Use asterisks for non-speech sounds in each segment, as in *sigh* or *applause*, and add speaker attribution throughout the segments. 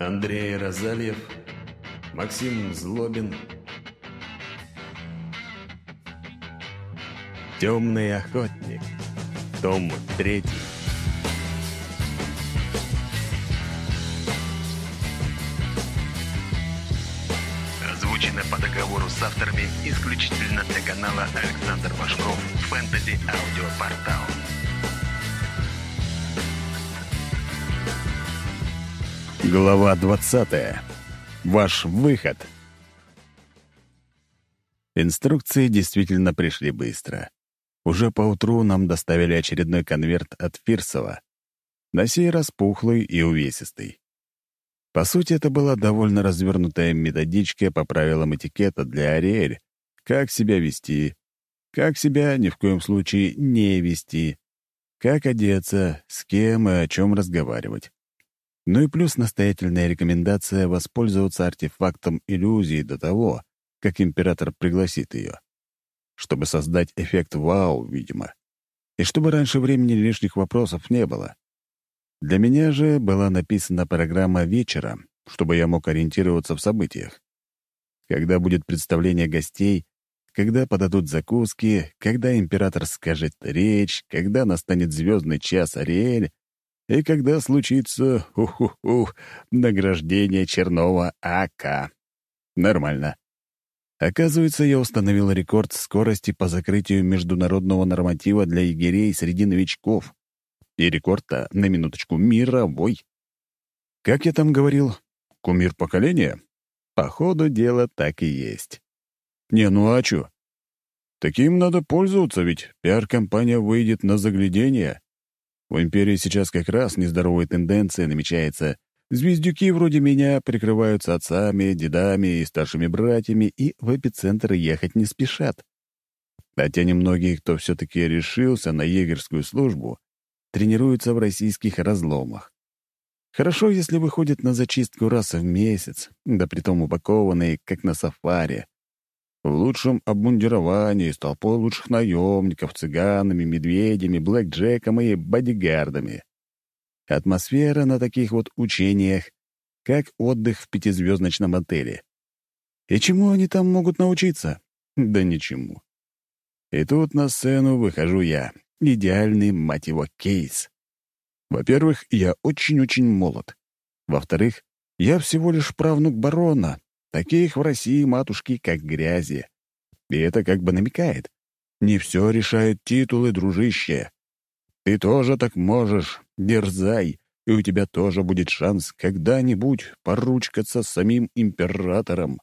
Speaker 1: Андрей Розальев, Максим Злобин. Темный охотник. Том третий. Озвучено по договору с авторами исключительно для канала Александр Башков «Фэнтези Аудиопортал». Глава 20. Ваш выход. Инструкции действительно пришли быстро. Уже поутру нам доставили очередной конверт от Фирсова. На сей раз пухлый и увесистый. По сути, это была довольно развернутая методичка по правилам этикета для Ариэль, как себя вести, как себя ни в коем случае не вести, как одеться, с кем и о чем разговаривать. Ну и плюс настоятельная рекомендация воспользоваться артефактом иллюзии до того, как император пригласит ее. Чтобы создать эффект «вау», видимо. И чтобы раньше времени лишних вопросов не было. Для меня же была написана программа вечера, чтобы я мог ориентироваться в событиях. Когда будет представление гостей, когда подадут закуски, когда император скажет речь, когда настанет звездный час Ариэль, и когда случится, ух-ух-ух, награждение Чернова АК. Нормально. Оказывается, я установил рекорд скорости по закрытию международного норматива для егерей среди новичков. И рекорд-то, на минуточку, мировой. Как я там говорил, кумир поколения? По ходу дела так и есть. Не, ну а чё? Таким надо пользоваться, ведь пиар-компания выйдет на заглядение. В империи сейчас как раз нездоровая тенденция намечается. Звездюки вроде меня прикрываются отцами, дедами и старшими братьями и в эпицентр ехать не спешат. А те немногие, кто все-таки решился на егерскую службу, тренируются в российских разломах. Хорошо, если выходят на зачистку раз в месяц, да притом упакованные, как на сафари, в лучшем обмундировании, с толпой лучших наемников, цыганами, медведями, блэкджеком и бодигардами. Атмосфера на таких вот учениях, как отдых в пятизвездочном отеле. И чему они там могут научиться? *laughs* Да ничему. И тут на сцену выхожу я, идеальный, мать его, кейс. Во-первых, я очень-очень молод. Во-вторых, я всего лишь правнук барона, Таких в России матушки как грязи. И это как бы намекает. Не все решают титулы, дружище. Ты тоже так можешь, дерзай, и у тебя тоже будет шанс когда-нибудь поручкаться самим императором.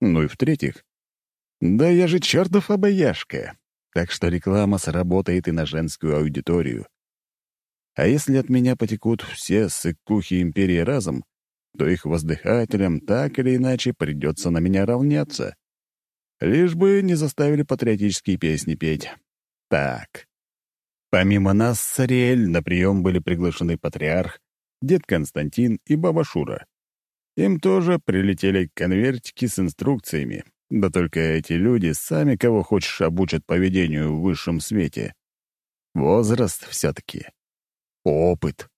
Speaker 1: Ну и в-третьих, да я же чертов обаяшка, так что реклама сработает и на женскую аудиторию. А если от меня потекут все сыкухи империи разом, то их воздыхателям так или иначе придется на меня равняться. Лишь бы не заставили патриотические песни петь. Так. Помимо нас с на прием были приглашены патриарх, дед Константин и баба Шура. Им тоже прилетели конвертики с инструкциями, да только эти люди сами кого хочешь обучат поведению в высшем свете. Возраст все-таки. Опыт.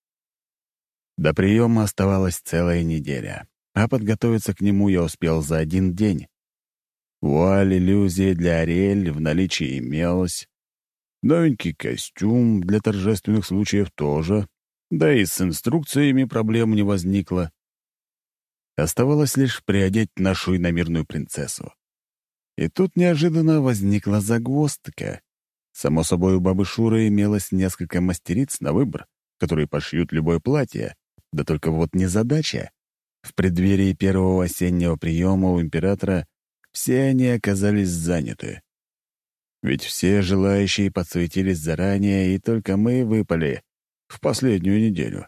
Speaker 1: До приема оставалась целая неделя, а подготовиться к нему я успел за один день. Вуаль иллюзии для Ариэль в наличии имелась. Новенький костюм для торжественных случаев тоже, да и с инструкциями проблем не возникло. Оставалось лишь приодеть нашу иномирную принцессу. И тут неожиданно возникла загвоздка. Само собой, у бабы Шуры имелось несколько мастериц на выбор, которые пошьют любое платье, да только вот не задача. В преддверии первого осеннего приема у императора все они оказались заняты. Ведь все желающие подсветились заранее, и только мы выпали в последнюю неделю.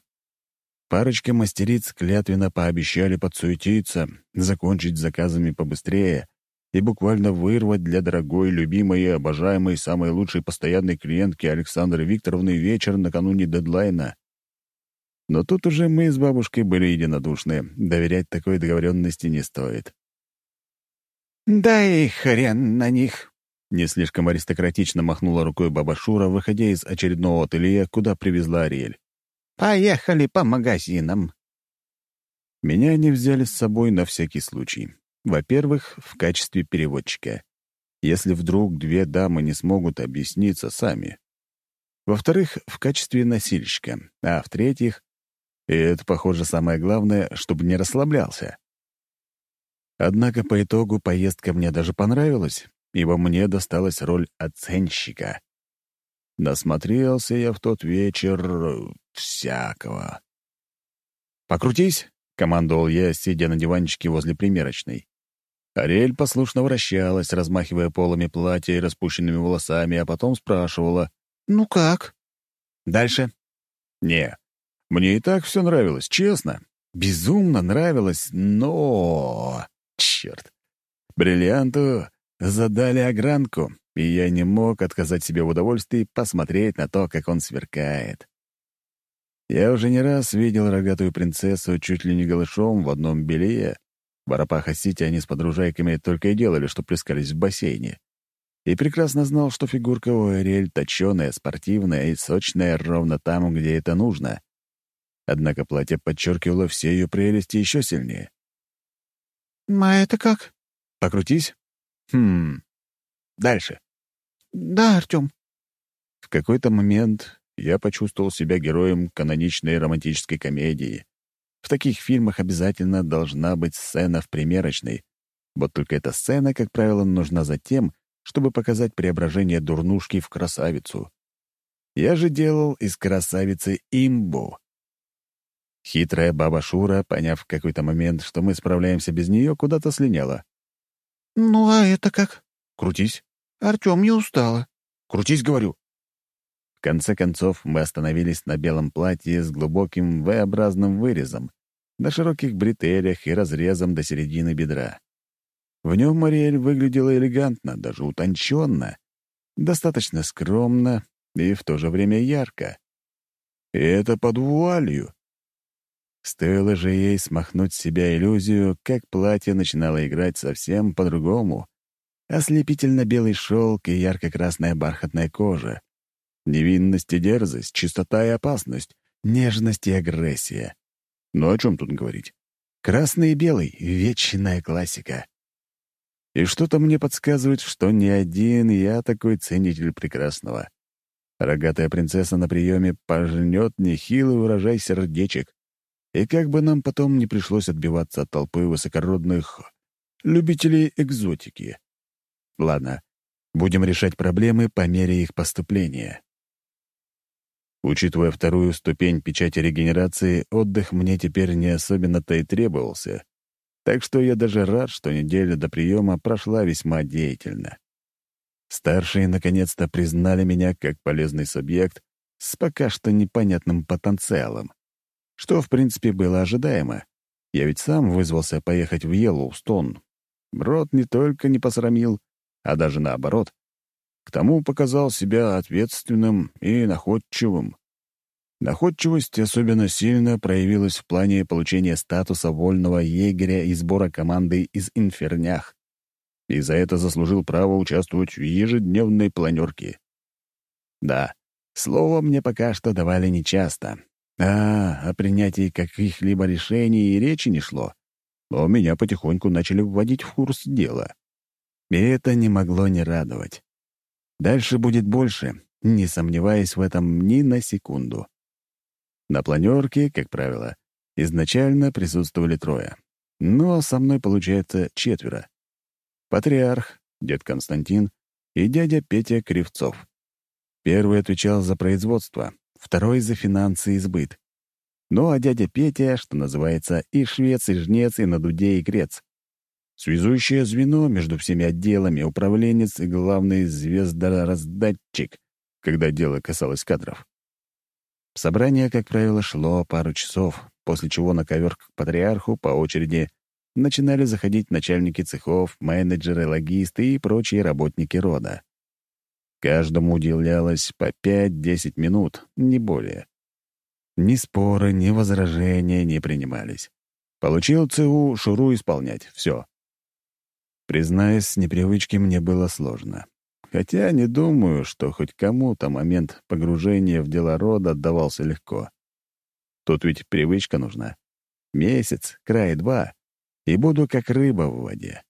Speaker 1: Парочка мастериц клятвенно пообещали подсуетиться, закончить заказами побыстрее и буквально вырвать для дорогой, любимой и обожаемой самой лучшей постоянной клиентки Александры Викторовны вечер накануне дедлайна. Но тут уже мы с бабушкой были единодушны. Доверять такой договоренности не стоит.
Speaker 2: «Да и хрен на них!»
Speaker 1: Не слишком аристократично махнула рукой баба Шура, выходя из очередного ателье, куда привезла Ариэль.
Speaker 2: «Поехали по магазинам!»
Speaker 1: Меня они взяли с собой на всякий случай. Во-первых, в качестве переводчика. Если вдруг две дамы не смогут объясниться сами. Во-вторых, в качестве носильщика. А в-третьих, и это, похоже, самое главное, чтобы не расслаблялся. Однако по итогу поездка мне даже понравилась, ибо мне досталась роль оценщика. Насмотрелся я в тот вечер всякого. «Покрутись!» — командовал я, сидя на диванчике возле примерочной. Ариэль послушно вращалась, размахивая полами платья и распущенными волосами, а потом спрашивала. «Ну как?» «Дальше?» «Не, мне и так все нравилось, честно. Безумно нравилось, но... Черт. Бриллианту задали огранку, и я не мог отказать себе в удовольствии посмотреть на то, как он сверкает. Я уже не раз видел рогатую принцессу чуть ли не голышом в одном белье. В Арапаха-Сити они с подружайками только и делали, что плескались в бассейне. И прекрасно знал, что фигурка у Ариэль точёная, спортивная и сочная ровно там, где это нужно. Однако платье подчеркивало все ее прелести еще сильнее.
Speaker 2: «А это как?»
Speaker 1: «Покрутись?» «Хм... Дальше».
Speaker 2: «Да, Артем».
Speaker 1: В какой-то момент я почувствовал себя героем каноничной романтической комедии. В таких фильмах обязательно должна быть сцена в примерочной. Вот только эта сцена, как правило, нужна за тем, чтобы показать преображение дурнушки в красавицу. Я же делал из красавицы имбу. Хитрая баба Шура, поняв в какой-то момент, что мы справляемся без нее, куда-то слиняла.
Speaker 2: «Ну а это как?»
Speaker 1: «Крутись».
Speaker 2: «Артем, не устала».
Speaker 1: «Крутись, говорю». В конце концов, мы остановились на белом платье с глубоким V-образным вырезом, на широких бретелях и разрезом до середины бедра. В нем Мариэль выглядела элегантно, даже утонченно, достаточно скромно и в то же время ярко. И это под вуалью. Стоило же ей смахнуть с себя иллюзию, как платье начинало играть совсем по-другому. Ослепительно белый шелк и ярко-красная бархатная кожа. Невинность и дерзость, чистота и опасность, нежность и агрессия. Ну о чем тут говорить? Красный и белый — вечная классика. И что-то мне подсказывает, что не один я такой ценитель прекрасного. Рогатая принцесса на приеме пожнет нехилый урожай сердечек. И как бы нам потом не пришлось отбиваться от толпы высокородных любителей экзотики. Ладно, будем решать проблемы по мере их поступления. Учитывая вторую ступень печати регенерации, отдых мне теперь не особенно-то и требовался. Так что я даже рад, что неделя до приема прошла весьма деятельно. Старшие наконец-то признали меня как полезный субъект с пока что непонятным потенциалом. Что, в принципе, было ожидаемо. Я ведь сам вызвался поехать в Йеллоустон. Брод не только не посрамил, а даже наоборот. К тому показал себя ответственным и находчивым. Находчивость особенно сильно проявилась в плане получения статуса вольного егеря и сбора команды из инфернях. И за это заслужил право участвовать в ежедневной планерке. Да, слово мне пока что давали нечасто, а, о принятии каких-либо решений и речи не шло. Но меня потихоньку начали вводить в курс дела. И это не могло не радовать. Дальше будет больше, не сомневаясь в этом ни на секунду. На планерке, как правило, изначально присутствовали трое. Но со мной получается четверо. Патриарх, дед Константин и дядя Петя Кривцов. Первый отвечал за производство, второй — за финансы и сбыт. Ну а дядя Петя, что называется, и швец, и жнец, и на дуде, и грец. Связующее звено между всеми отделами, управленец и главный звездораздатчик, когда дело касалось кадров. Собрание, как правило, шло пару часов, после чего на ковер к патриарху по очереди начинали заходить начальники цехов, менеджеры, логисты и прочие работники рода. Каждому уделялось по 5-10 минут, не более. Ни споры, ни возражения не принимались. Получил ЦУ, шуру исполнять. Все. Признаюсь, с непривычки мне было сложно. Хотя не думаю, что хоть кому-то момент погружения в дела рода отдавался легко. Тут ведь привычка нужна. Месяц, край два, и буду как рыба в воде.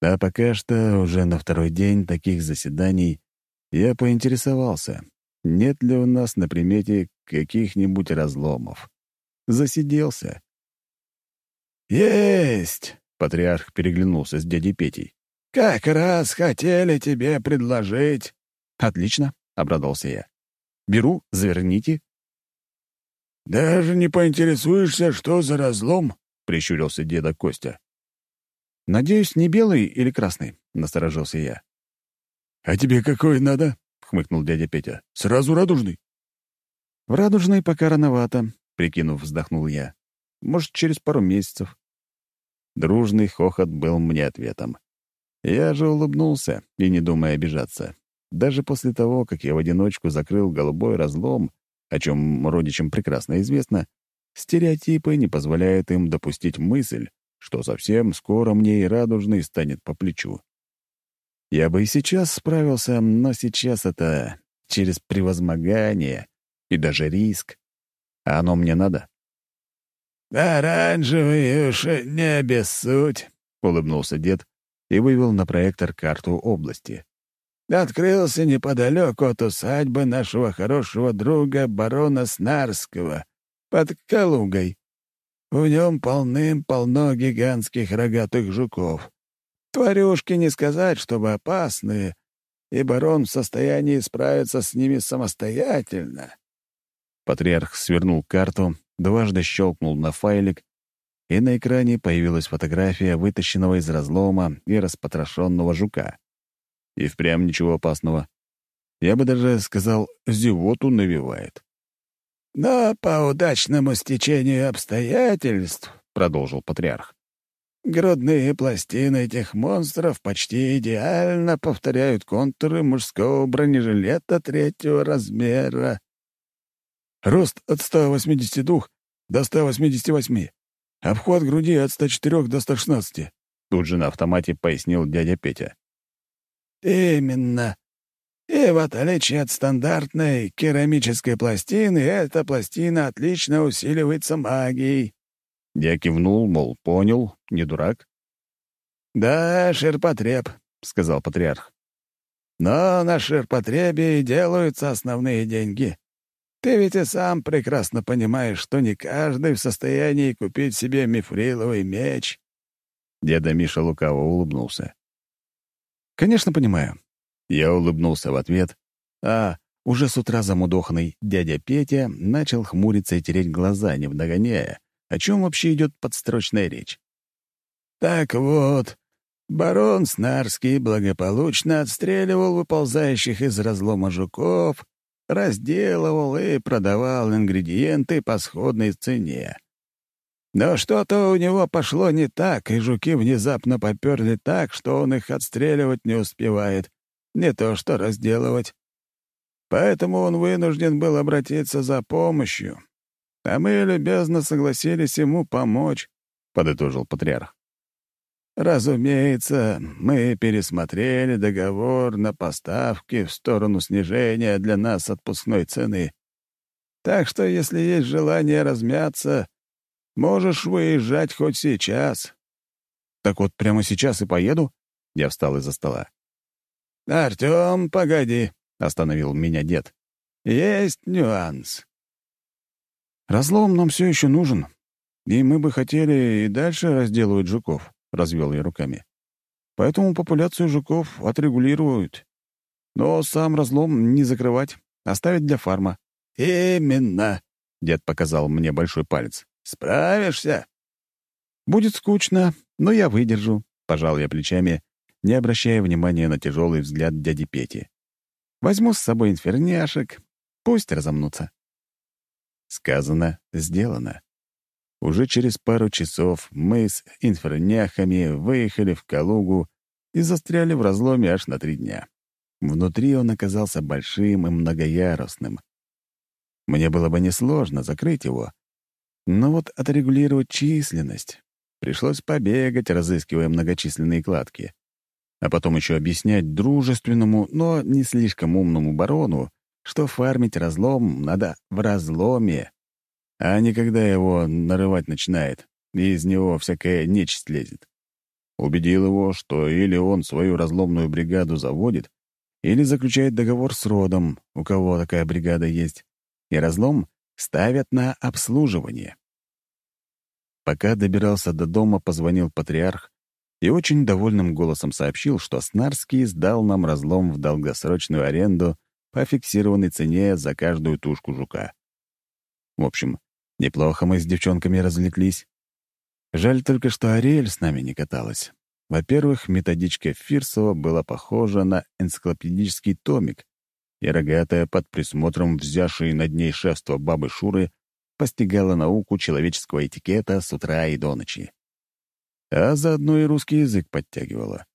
Speaker 1: А пока что, уже на второй день таких заседаний, я поинтересовался, нет ли у нас на примете каких-нибудь разломов. Засиделся.
Speaker 3: «Есть!»
Speaker 1: — патриарх переглянулся с дядей Петей.
Speaker 3: «Как раз хотели тебе предложить».
Speaker 1: «Отлично», — обрадовался я. «Беру, заверните».
Speaker 3: «Даже не поинтересуешься, что за разлом?» — прищурился деда Костя.
Speaker 1: «Надеюсь, не белый или красный?» — насторожился я.
Speaker 3: «А тебе какой надо?» — хмыкнул дядя Петя. «Сразу радужный?»
Speaker 1: «В радужный пока рановато», — прикинув, вздохнул я. «Может, через пару месяцев». Дружный хохот был мне ответом. Я же улыбнулся и не думая обижаться. Даже после того, как я в одиночку закрыл голубой разлом, о чем родичам прекрасно известно, стереотипы не позволяют им допустить мысль, что совсем скоро мне и радужный станет по плечу. Я бы и сейчас справился, но сейчас это через превозмогание и даже риск. А оно мне надо?
Speaker 3: «Оранжевый уж не обессудь», — улыбнулся дед и вывел на проектор карту области. «Открылся неподалеку от усадьбы нашего хорошего друга барона Снарского, под Калугой. В нем полным-полно гигантских рогатых жуков. Тварюшки не сказать, чтобы опасные, и барон в состоянии справиться с ними самостоятельно».
Speaker 1: Патриарх свернул карту, дважды щелкнул на файлик, и на экране появилась фотография вытащенного из разлома и распотрошенного жука. И впрямь ничего опасного. Я бы даже сказал, зевоту навевает.
Speaker 3: «Но по удачному стечению обстоятельств», — продолжил патриарх, «грудные пластины этих монстров почти идеально повторяют контуры мужского бронежилета третьего размера».
Speaker 1: «Рост от 182 до 188. Обход груди от 104 до 116», — тут же на автомате пояснил дядя Петя.
Speaker 3: «Именно. И в отличие от стандартной керамической пластины, эта пластина отлично усиливается магией».
Speaker 1: Я кивнул, мол, понял, не дурак.
Speaker 3: «Да, ширпотреб», — сказал патриарх. «Но на ширпотребе и делаются основные деньги. Ты ведь и сам прекрасно понимаешь, что не каждый в состоянии купить себе мифриловый меч».
Speaker 1: Деда Миша лукаво улыбнулся. «Конечно, понимаю. Я улыбнулся в ответ, а уже с утра замудоханный дядя Петя начал хмуриться и тереть глаза, не догоняя, о чем вообще идет подстрочная речь.
Speaker 3: «Так вот, барон Снарский благополучно отстреливал выползающих из разлома жуков, разделывал и продавал ингредиенты по сходной цене. Но что-то у него пошло не так, и жуки внезапно поперли так, что он их отстреливать не успевает, не то что разделывать. Поэтому он вынужден был обратиться за помощью. А мы любезно согласились ему помочь, — подытожил патриарх. Разумеется, мы пересмотрели договор на поставки в сторону снижения для нас отпускной цены. Так что, если есть желание размяться, можешь выезжать хоть сейчас.
Speaker 1: Так вот, прямо сейчас и поеду? Я встал из-за стола.
Speaker 3: «Артем, погоди», — остановил меня дед. «Есть нюанс».
Speaker 1: «Разлом нам все еще нужен, и мы бы хотели и дальше разделывать жуков», — развел я руками. «Поэтому популяцию жуков отрегулируют. Но сам разлом не закрывать, оставить для фарма».
Speaker 3: «Именно», —
Speaker 1: дед показал мне большой палец.
Speaker 3: «Справишься?»
Speaker 1: «Будет скучно, но я выдержу», — пожал я плечами не обращая внимания на тяжелый взгляд дяди Пети. «Возьму с собой инферняшек, пусть разомнутся». Сказано, сделано. Уже через пару часов мы с инферняхами выехали в Калугу и застряли в разломе аж на три дня. Внутри он оказался большим и многоярусным. Мне было бы несложно закрыть его, но вот отрегулировать численность пришлось побегать, разыскивая многочисленные кладки а потом еще объяснять дружественному, но не слишком умному барону, что фармить разлом надо в разломе. а не когда его нарывать начинает, и из него всякая нечисть лезет. Убедил его, что или он свою разломную бригаду заводит, или заключает договор с родом, у кого такая бригада есть, и разлом ставят на обслуживание. Пока добирался до дома, позвонил патриарх и очень довольным голосом сообщил, что Снарский сдал нам разлом в долгосрочную аренду по фиксированной цене за каждую тушку жука. В общем, неплохо мы с девчонками развлеклись. Жаль только, что Ариэль с нами не каталась. Во-первых, методичка Фирсова была похожа на энциклопедический томик, и рогатая под присмотром взявшей над ней шефство бабы Шуры постигала науку человеческого этикета с утра и до ночи. А заодно и русский язык подтягивала.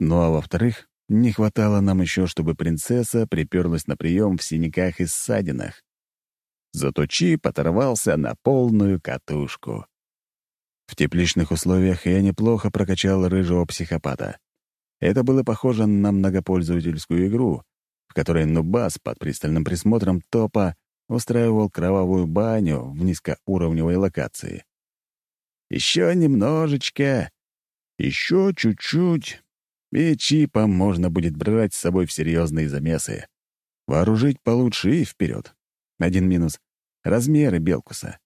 Speaker 1: Ну а во-вторых, не хватало нам еще, чтобы принцесса приперлась на прием в синяках и ссадинах. Зато Чип оторвался на полную катушку. В тепличных условиях я неплохо прокачал рыжего психопата. Это было похоже на многопользовательскую игру, в которой Нубас под пристальным присмотром топа устраивал кровавую баню в низкоуровневой локации. Еще немножечко, еще чуть-чуть, и чипа можно будет брать с собой в серьезные замесы. Вооружить получше и вперед. Один минус — размеры Белкуса.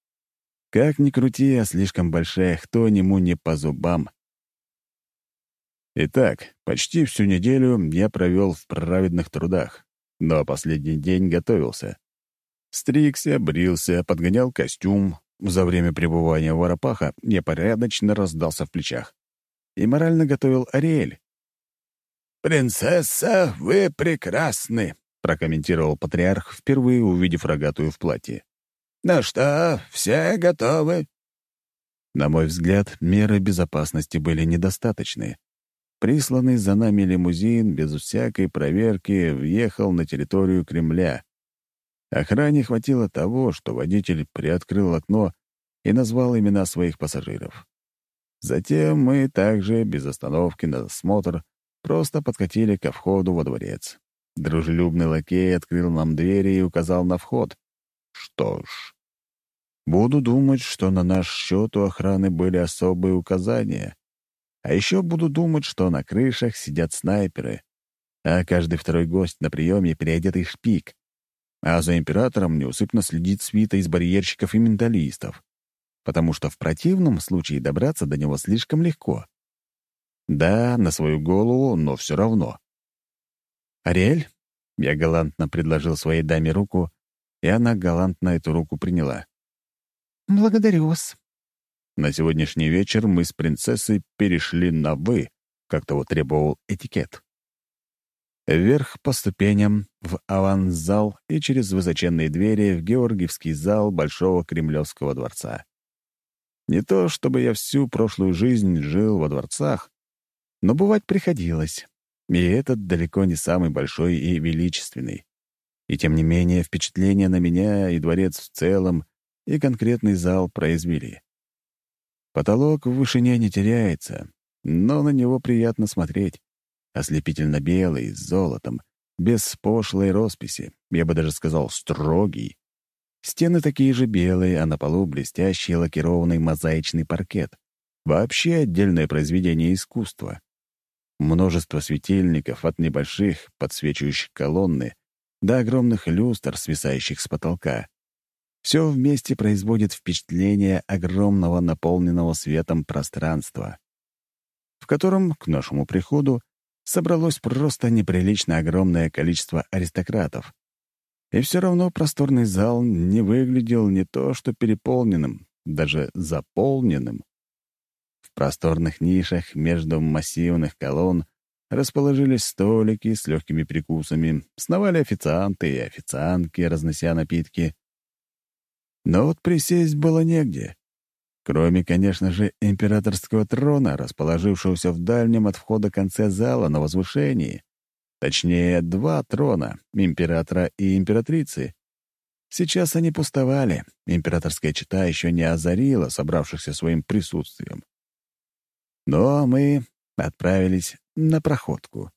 Speaker 1: Как ни крути, а слишком большая, кто нему не по зубам. Итак, почти всю неделю я провел в праведных трудах, но последний день готовился. Стригся, брился, подгонял костюм. За время пребывания в Арапаха я порядочно раздался в плечах. И морально готовил Ариэль. «Принцесса, вы прекрасны», — прокомментировал патриарх, впервые увидев рогатую в платье. «Ну что, все готовы?» На мой взгляд, меры безопасности были недостаточны. Присланный за нами лимузин без всякой проверки въехал на территорию Кремля. Охране хватило того, что водитель приоткрыл окно и назвал имена своих пассажиров. Затем мы также, без остановки на осмотр, просто подкатили ко входу во дворец. Дружелюбный лакей открыл нам двери и указал на вход. Что ж, буду думать, что на наш счет у охраны были особые указания. А еще буду думать, что на крышах сидят снайперы, а каждый второй гость на приеме переодетый шпик, а за императором неусыпно следит свита из барьерщиков и менталистов, потому что в противном случае добраться до него слишком легко. Да, на свою голову, но все равно. «Ариэль?» — я галантно предложил своей даме руку, и она галантно эту руку приняла.
Speaker 2: «Благодарю вас».
Speaker 1: На сегодняшний вечер мы с принцессой перешли на «вы», как того требовал этикет. Вверх по ступеням, в аванс-зал и через высоченные двери в Георгиевский зал Большого Кремлевского дворца. Не то чтобы я всю прошлую жизнь жил во дворцах, но бывать приходилось, и этот далеко не самый большой и величественный. И тем не менее впечатление на меня и дворец в целом, и конкретный зал произвели. Потолок в вышине не теряется, но на него приятно смотреть. Ослепительно белый, с золотом, без пошлой росписи, я бы даже сказал, строгий. Стены такие же белые, а на полу блестящий лакированный мозаичный паркет. Вообще отдельное произведение искусства. Множество светильников от небольших, подсвечивающих колонны, до огромных люстр, свисающих с потолка. Все вместе производит впечатление огромного наполненного светом пространства, в котором, к нашему приходу, собралось просто неприлично огромное количество аристократов. И все равно просторный зал не выглядел не то что переполненным, даже заполненным. Просторных нишах между массивных колонн расположились столики с легкими прикусами, сновали официанты и официантки, разнося напитки. Но вот присесть было негде. Кроме, конечно же, императорского трона, расположившегося в дальнем от входа конце зала на возвышении. Точнее, два трона — императора и императрицы. Сейчас они пустовали, императорская чита еще не озарила собравшихся своим присутствием. Но мы отправились на проходку.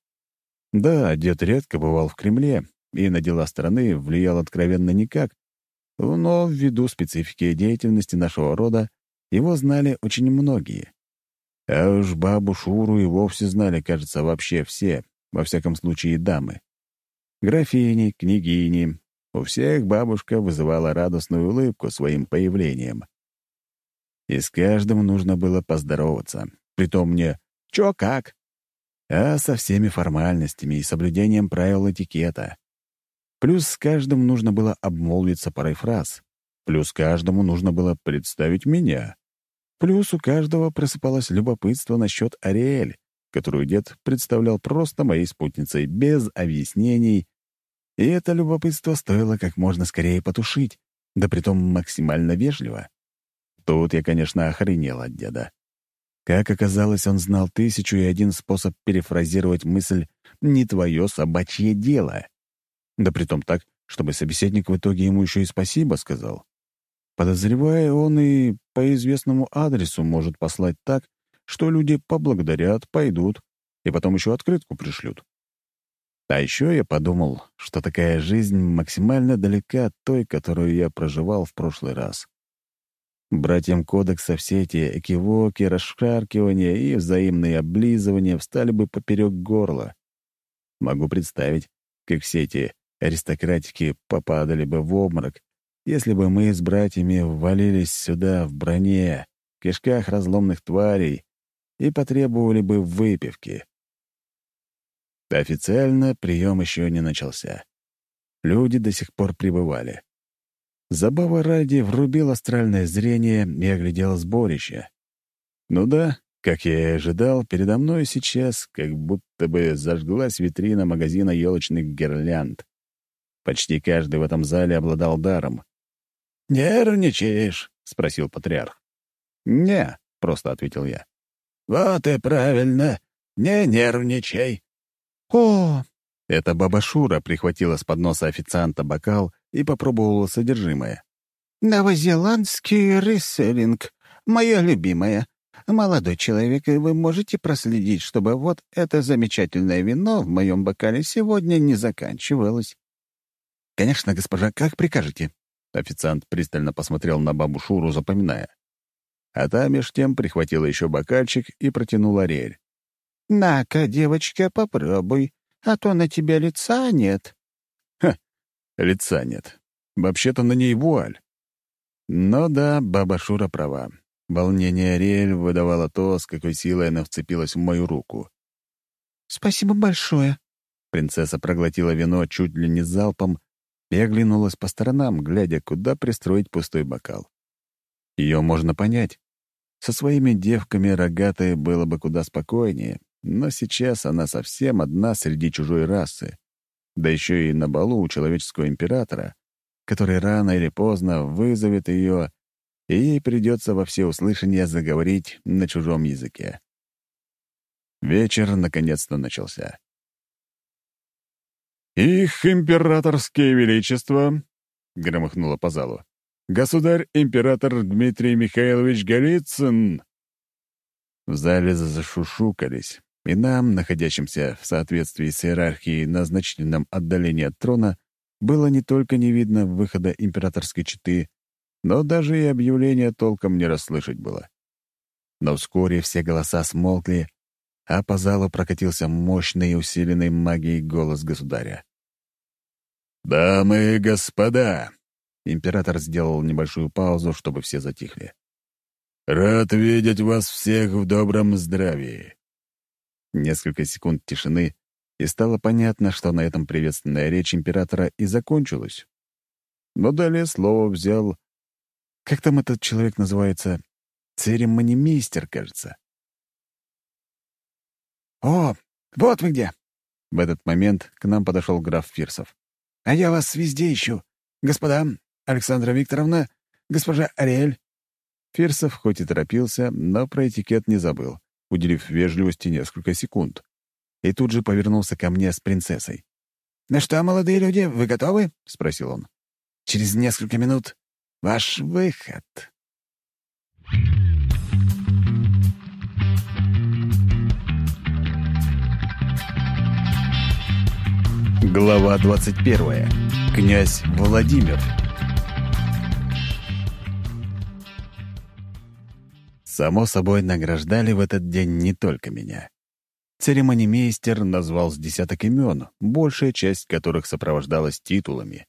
Speaker 1: Да, дед редко бывал в Кремле и на дела страны влиял откровенно никак, но ввиду специфики деятельности нашего рода его знали очень многие. А уж бабу Шуру и вовсе знали, кажется, вообще все, во всяком случае дамы. Графини, княгини. У всех бабушка вызывала радостную улыбку своим появлением. И с каждым нужно было поздороваться. Притом мне «Чё, как?» а со всеми формальностями и соблюдением правил этикета. Плюс с каждым нужно было обмолвиться парой фраз. Плюс каждому нужно было представить меня. Плюс у каждого просыпалось любопытство насчет Ариэль, которую дед представлял просто моей спутницей, без объяснений. И это любопытство стоило как можно скорее потушить, да притом максимально вежливо. Тут я, конечно, охренел от деда. Как оказалось, он знал тысячу и один способ перефразировать мысль «не твое собачье дело». Да притом так, чтобы собеседник в итоге ему еще и спасибо сказал. Подозревая, он и по известному адресу может послать так, что люди поблагодарят, пойдут, и потом еще открытку пришлют. А еще я подумал, что такая жизнь максимально далека от той, которую я проживал в прошлый раз. Братьям Кодекса все эти экивоки, расшаркивания и взаимные облизывания встали бы поперек горла. Могу представить, как все эти аристократики попадали бы в обморок, если бы мы с братьями ввалились сюда в броне, кишках разломных тварей и потребовали бы выпивки. Официально прием еще не начался. Люди до сих пор пребывали. Забава ради врубил астральное зрение и оглядел сборище. Ну да, как я и ожидал, передо мной сейчас как будто бы зажглась витрина магазина елочных гирлянд. Почти каждый в этом зале обладал даром.
Speaker 3: «Нервничаешь?» — спросил патриарх.
Speaker 1: «Не», — просто ответил я.
Speaker 3: «Вот и правильно. Не нервничай».
Speaker 2: «О!»
Speaker 1: — это баба Шура прихватила с подноса официанта бокал и попробовала содержимое.
Speaker 2: «Новозеландский рестлинг. Моя любимая. Молодой человек, вы можете проследить, чтобы вот это замечательное вино в моем бокале сегодня не заканчивалось?»
Speaker 1: «Конечно, госпожа, как прикажете», Официант пристально посмотрел на бабу Шуру, запоминая. А та меж тем прихватила еще бокальчик и протянула рель.
Speaker 2: «На-ка, девочка, попробуй, а то на тебя лица нет».
Speaker 1: «Ха, лица нет. Вообще-то на ней вуаль». Но да, баба Шура права. Волнение Ариэль выдавало то, с какой силой она вцепилась в мою руку.
Speaker 2: «Спасибо большое».
Speaker 1: Принцесса проглотила вино чуть ли не залпом и оглянулась по сторонам, глядя, куда пристроить пустой бокал. Ее можно понять. Со своими девками рогатой было бы куда спокойнее, но сейчас она совсем одна среди чужой расы. Да еще и на балу у человеческого императора, который рано или поздно вызовет ее, и ей придется во всеуслышание заговорить на чужом языке. Вечер наконец-то начался. «Их императорское величество!» — громыхнуло по залу. «Государь-император Дмитрий Михайлович Голицын!» В зале зашушукались, и нам, находящимся в соответствии с иерархией на значительном отдалении от трона, было не только не видно выхода императорской четы, но даже и объявления толком не расслышать было. Но вскоре все голоса смолкли, а по залу прокатился мощный и усиленный магией голос государя. «Дамы и господа!» Император сделал небольшую паузу, чтобы все затихли. «Рад видеть вас всех в добром здравии!» Несколько секунд тишины, и стало понятно, что на этом приветственная речь императора и закончилась. Но далее слово взял... Как там этот человек называется? Церемонимейстер, кажется.
Speaker 2: «О, вот вы где!»
Speaker 1: В этот момент к нам подошел граф Фирсов.
Speaker 2: «А я вас везде ищу. Господа, Александра Викторовна, госпожа Ариэль».
Speaker 1: Фирсов хоть и торопился, но про этикет не забыл, уделив вежливости несколько секунд. И тут же повернулся ко мне с принцессой.
Speaker 2: «Ну что, молодые люди, вы готовы?»
Speaker 1: — спросил он.
Speaker 2: «Через несколько минут ваш выход».
Speaker 1: Глава 21. Князь Владимир. Само собой, награждали в этот день не только меня. Церемонимейстер назвал с десяток имен, большая часть которых сопровождалась титулами.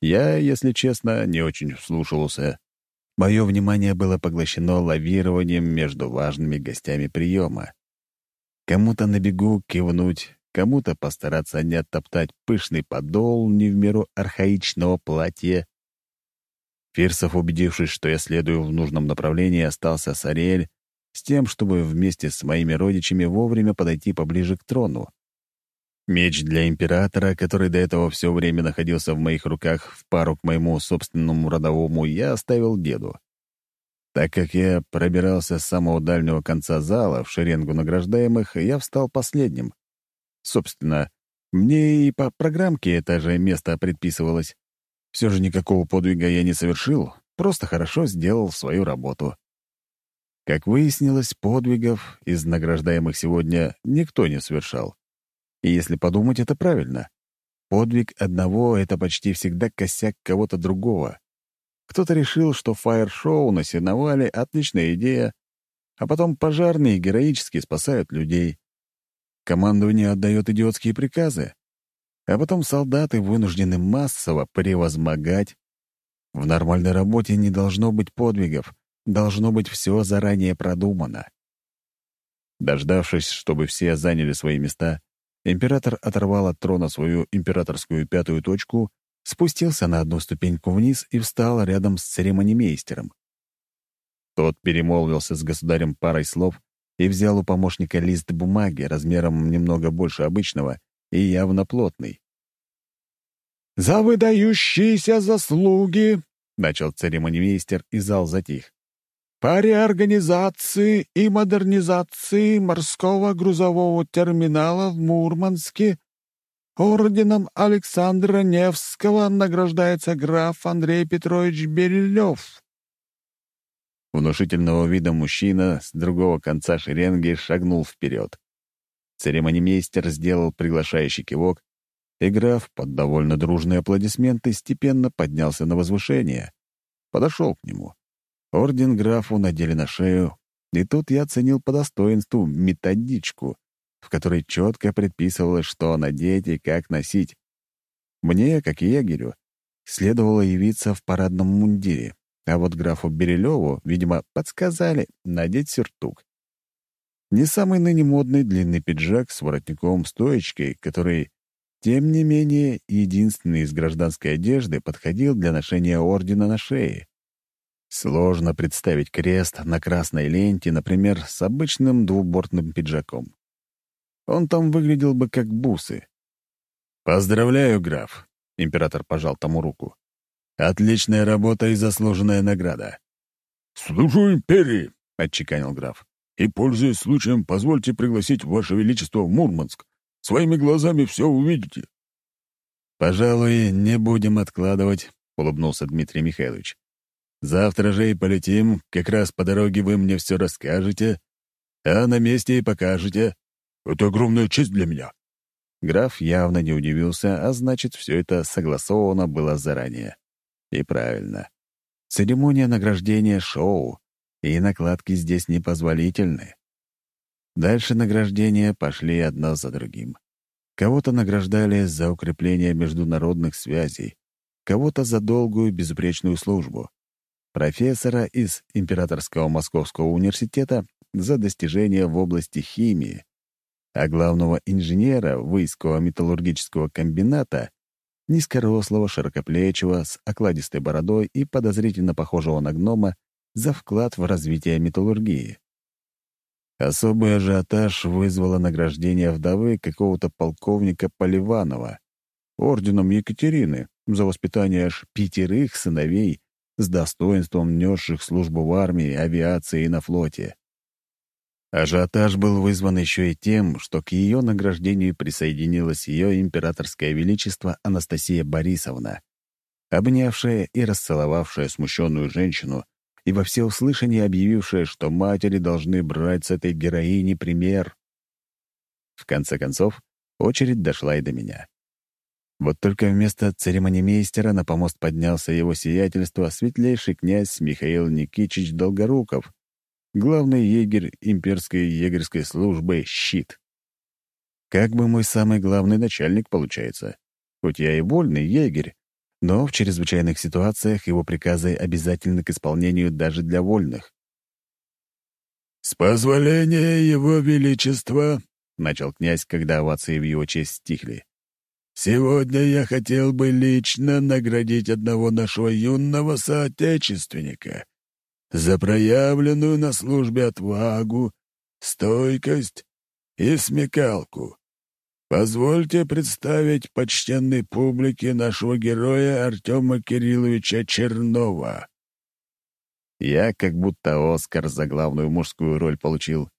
Speaker 1: Я, если честно, не очень вслушивался. Мое внимание было поглощено лавированием между важными гостями приема. Кому-то на бегу кивнуть, кому-то постараться не оттоптать пышный подол не в меру архаичного платья. Фирсов, убедившись, что я следую в нужном направлении, остался с Ариэль с тем, чтобы вместе с моими родичами вовремя подойти поближе к трону. Меч для императора, который до этого все время находился в моих руках в пару к моему собственному родовому, я оставил деду. Так как я пробирался с самого дальнего конца зала в шеренгу награждаемых, я встал последним. Собственно, мне и по программке это же место предписывалось. Все же никакого подвига я не совершил, просто хорошо сделал свою работу. Как выяснилось, подвигов из награждаемых сегодня никто не совершал. И если подумать, это правильно. Подвиг одного — это почти всегда косяк кого-то другого. Кто-то решил, что фаер-шоу на сеновале — отличная идея, а потом пожарные героически спасают людей. Командование отдает идиотские приказы, а потом солдаты вынуждены массово превозмогать. В нормальной работе не должно быть подвигов, должно быть все заранее продумано. Дождавшись, чтобы все заняли свои места, император оторвал от трона свою императорскую пятую точку, спустился на одну ступеньку вниз и встал рядом с церемонимейстером. Тот перемолвился с государем парой слов и взял у помощника лист бумаги размером немного больше обычного и явно плотный. «За выдающиеся заслуги!» — начал церемонимейстер, и зал затих по реорганизации и модернизации морского грузового терминала в Мурманске орденом Александра Невского награждается граф Андрей Петрович Берилев. Внушительного вида мужчина с другого конца шеренги шагнул вперед. Церемонимейстер сделал приглашающий кивок, и граф, под довольно дружные аплодисменты, степенно поднялся на возвышение. Подошел к нему. Орден графу надели на шею, и тут я оценил по достоинству методичку, в которой четко предписывалось, что надеть и как носить. Мне, как егерю, следовало явиться в парадном мундире, а вот графу Берилеву, видимо, подсказали надеть сюртук. Не самый ныне модный длинный пиджак с воротником-стоечкой, который, тем не менее, единственный из гражданской одежды подходил для ношения ордена на шее. Сложно представить крест на красной ленте, например, с обычным двубортным пиджаком. Он там выглядел бы как бусы. «Поздравляю, граф», — император пожал тому руку. «Отличная работа и заслуженная награда».
Speaker 3: «Служу империи», —
Speaker 1: отчеканил граф.
Speaker 3: «И, пользуясь случаем, позвольте пригласить Ваше Величество в Мурманск. Своими глазами все увидите».
Speaker 1: «Пожалуй, не будем откладывать», — улыбнулся Дмитрий Михайлович. Завтра же и полетим, как раз по дороге вы мне все расскажете, а на месте и покажете.
Speaker 3: Это огромная честь для меня».
Speaker 1: Граф явно не удивился, а значит, все это согласовано было заранее. И правильно. Церемония награждения — шоу, и накладки здесь непозволительны. Дальше награждения пошли одно за другим. Кого-то награждали за укрепление международных связей, кого-то за долгую безупречную службу профессора из Императорского Московского университета за достижения в области химии, а главного инженера Выйского металлургического комбината, низкорослого, широкоплечего, с окладистой бородой и подозрительно похожего на гнома, за вклад в развитие металлургии. Особый ажиотаж вызвало награждение вдовы какого-то полковника Поливанова орденом Екатерины за воспитание аж пятерых сыновей с достоинством несших службу в армии, авиации и на флоте. Ажиотаж был вызван еще и тем, что к ее награждению присоединилось ее императорское величество Анастасия Борисовна, обнявшая и расцеловавшая смущенную женщину и во всеуслышание объявившая, что матери должны брать с этой героини пример. В конце концов, очередь дошла и до меня. Вот только вместо церемонимейстера на помост поднялся его сиятельство светлейший князь Михаил Никитич Долгоруков главный егерь имперской егерской службы «Щит». Как бы мой самый главный начальник получается. Хоть я и вольный егерь, но в чрезвычайных ситуациях его приказы обязательны к исполнению даже для вольных.
Speaker 3: «С позволения Его Величества», — начал князь, когда овации в его честь стихли, «сегодня я хотел бы лично наградить одного нашего юного соотечественника за проявленную на службе отвагу, стойкость и смекалку. Позвольте представить почтенной публике нашего героя Артема Кирилловича Чернова».
Speaker 1: Я как будто Оскар за главную мужскую роль получил.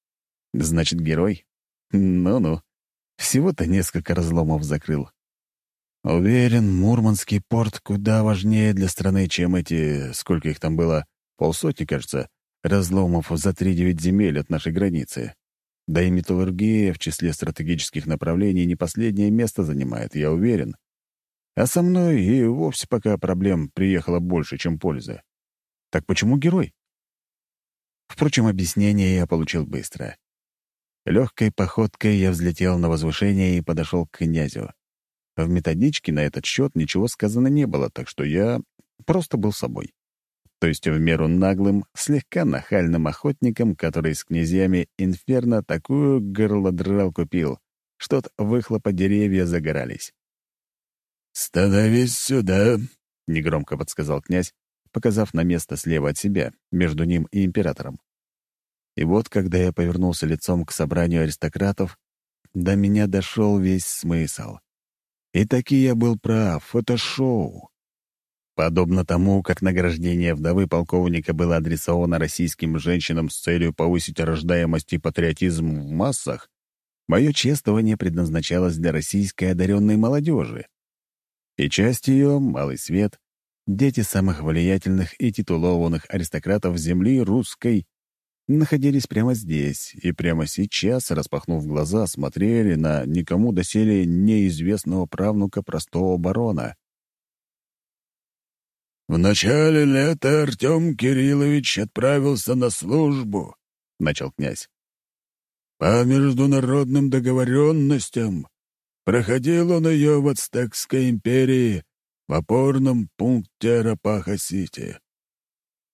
Speaker 1: Значит, герой? Ну-ну. Всего-то несколько разломов закрыл. Уверен, Мурманский порт куда важнее для страны, чем эти, сколько их там было, полсотни, кажется, разломов за три-девять земель от нашей границы. Да и металлургия в числе стратегических направлений не последнее место занимает, я уверен. А со мной и вовсе пока проблем приехало больше, чем пользы. Так почему герой? Впрочем, объяснение я получил быстро. Легкой походкой я взлетел на возвышение и подошел к князю. В методичке на этот счет ничего сказано не было, так что я просто был собой. То есть в меру наглым, слегка нахальным охотником, который с князьями Инферно такую горлодрал купил, что от выхлопа деревья загорались.
Speaker 3: «Становись сюда», —
Speaker 1: негромко подсказал князь, показав на место слева от себя, между ним и императором. И вот, когда я повернулся лицом к собранию аристократов, до меня дошел весь смысл. И таки я был прав, это шоу. Подобно тому, как награждение вдовы полковника было адресовано российским женщинам с целью повысить рождаемость и патриотизм в массах, мое чествование предназначалось для российской одаренной молодежи. И часть ее, малый свет, дети самых влиятельных и титулованных аристократов земли русской находились прямо здесь и прямо сейчас, распахнув глаза, смотрели на никому доселе неизвестного правнука простого барона.
Speaker 3: «В начале лета Артем Кириллович отправился на службу», — начал князь. «По международным договоренностям проходил он ее в Ацтекской империи в опорном пункте Арапаха-Сити.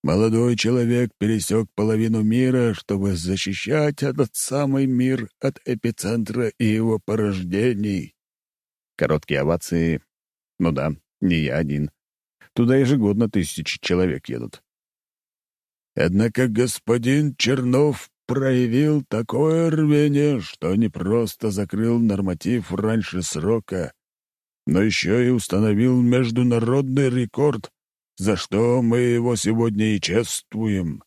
Speaker 3: Молодой человек пересек половину мира, чтобы защищать этот самый мир от эпицентра и его порождений.
Speaker 1: Короткие овации. Ну да, не я один. Туда ежегодно тысячи человек едут.
Speaker 3: Однако господин Чернов проявил такое рвение, что не просто закрыл норматив раньше срока, но еще и установил международный рекорд, за что мы его сегодня и чествуем.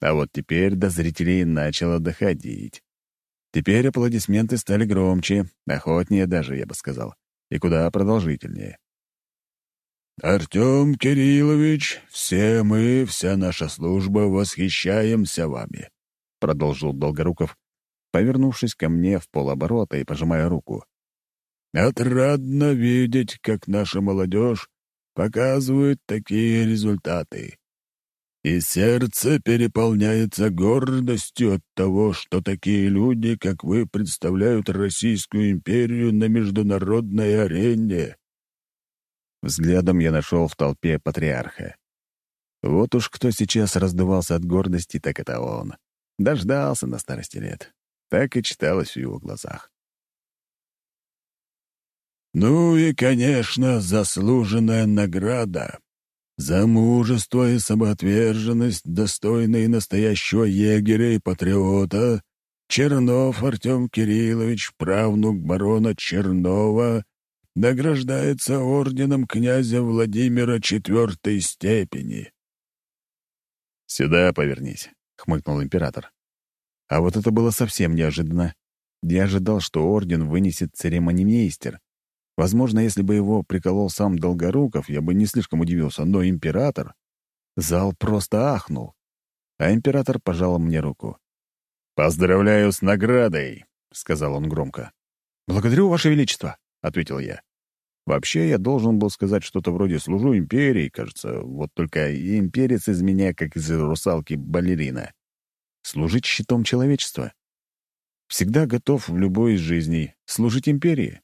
Speaker 1: А вот теперь до зрителей начало доходить. Теперь аплодисменты стали громче, охотнее даже, я бы сказал, и куда продолжительнее.
Speaker 3: «Артем Кириллович, все мы, вся наша служба восхищаемся вами», — продолжил Долгоруков, повернувшись ко мне в полоборота и пожимая руку. Отрадно видеть, как наша молодежь показывает такие результаты. И сердце переполняется гордостью от того, что такие люди, как вы, представляют Российскую империю на международной арене.
Speaker 1: Взглядом я нашел в толпе патриарха. Вот уж кто сейчас раздувался от гордости, так это он. Дождался на старости лет. Так и читалось в его глазах.
Speaker 3: Ну и, конечно, заслуженная награда. За мужество и самоотверженность, достойные настоящего егеря и патриота, Чернов Артем Кириллович, правнук барона Чернова, награждается орденом князя Владимира четвертой степени.
Speaker 1: «Сюда повернись», — хмыкнул император. А вот это было совсем неожиданно. Я ожидал, что орден вынесет церемонимейстер, Возможно, если бы его приколол сам Долгоруков, я бы не слишком удивился, но император... Зал просто ахнул. А император пожал мне руку. «Поздравляю с наградой», — сказал он громко. «Благодарю, Ваше Величество», — ответил я. Вообще, я должен был сказать что-то вроде «служу империи», кажется, вот только имперец из меня, как из русалки балерина. служить щитом человечества. Всегда готов в любой из жизней служить империи.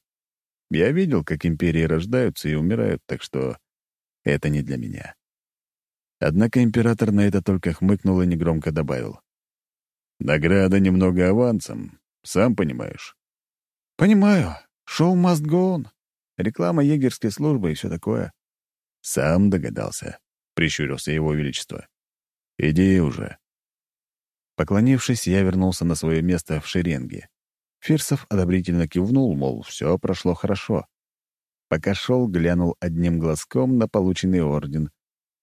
Speaker 1: Я видел, как империи рождаются и умирают, так что это не для меня. Однако император на это только хмыкнул и негромко добавил. «Награда немного авансом, сам понимаешь». «Понимаю. Шоу must go on. Реклама егерской службы и все такое». «Сам догадался», — прищурился его величество. «Иди уже». Поклонившись, я вернулся на свое место в шеренге. Фирсов одобрительно кивнул, мол, все прошло хорошо. Пока шел, глянул одним глазком на полученный орден.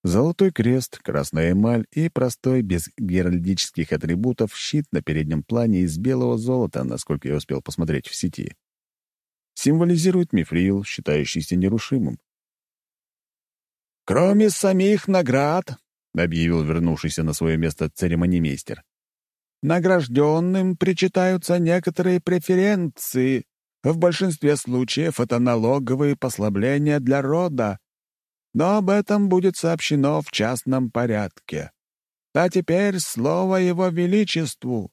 Speaker 1: Золотой крест, красная эмаль и простой, без геральдических атрибутов, щит на переднем плане из белого золота, насколько я успел посмотреть в сети. Символизирует мифрил, считающийся нерушимым.
Speaker 3: «Кроме самих наград», — объявил вернувшийся на свое место церемонимейстер, Награжденным причитаются некоторые преференции. В большинстве случаев это налоговые послабления для рода. Но об этом будет сообщено в частном порядке. А теперь слово Его Величеству.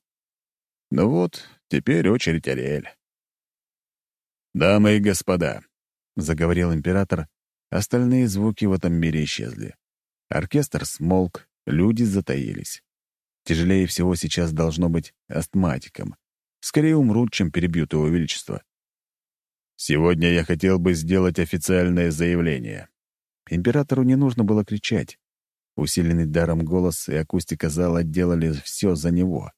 Speaker 1: Ну вот, теперь очередь Ариэль. «Дамы и господа», — заговорил император, остальные звуки в этом мире исчезли. Оркестр смолк, люди затаились. Тяжелее всего сейчас должно быть астматикам. Скорее умрут, чем перебьют его величество. Сегодня я хотел бы сделать официальное заявление. Императору не нужно было кричать. Усиленный даром голос и акустика зала делали все за него.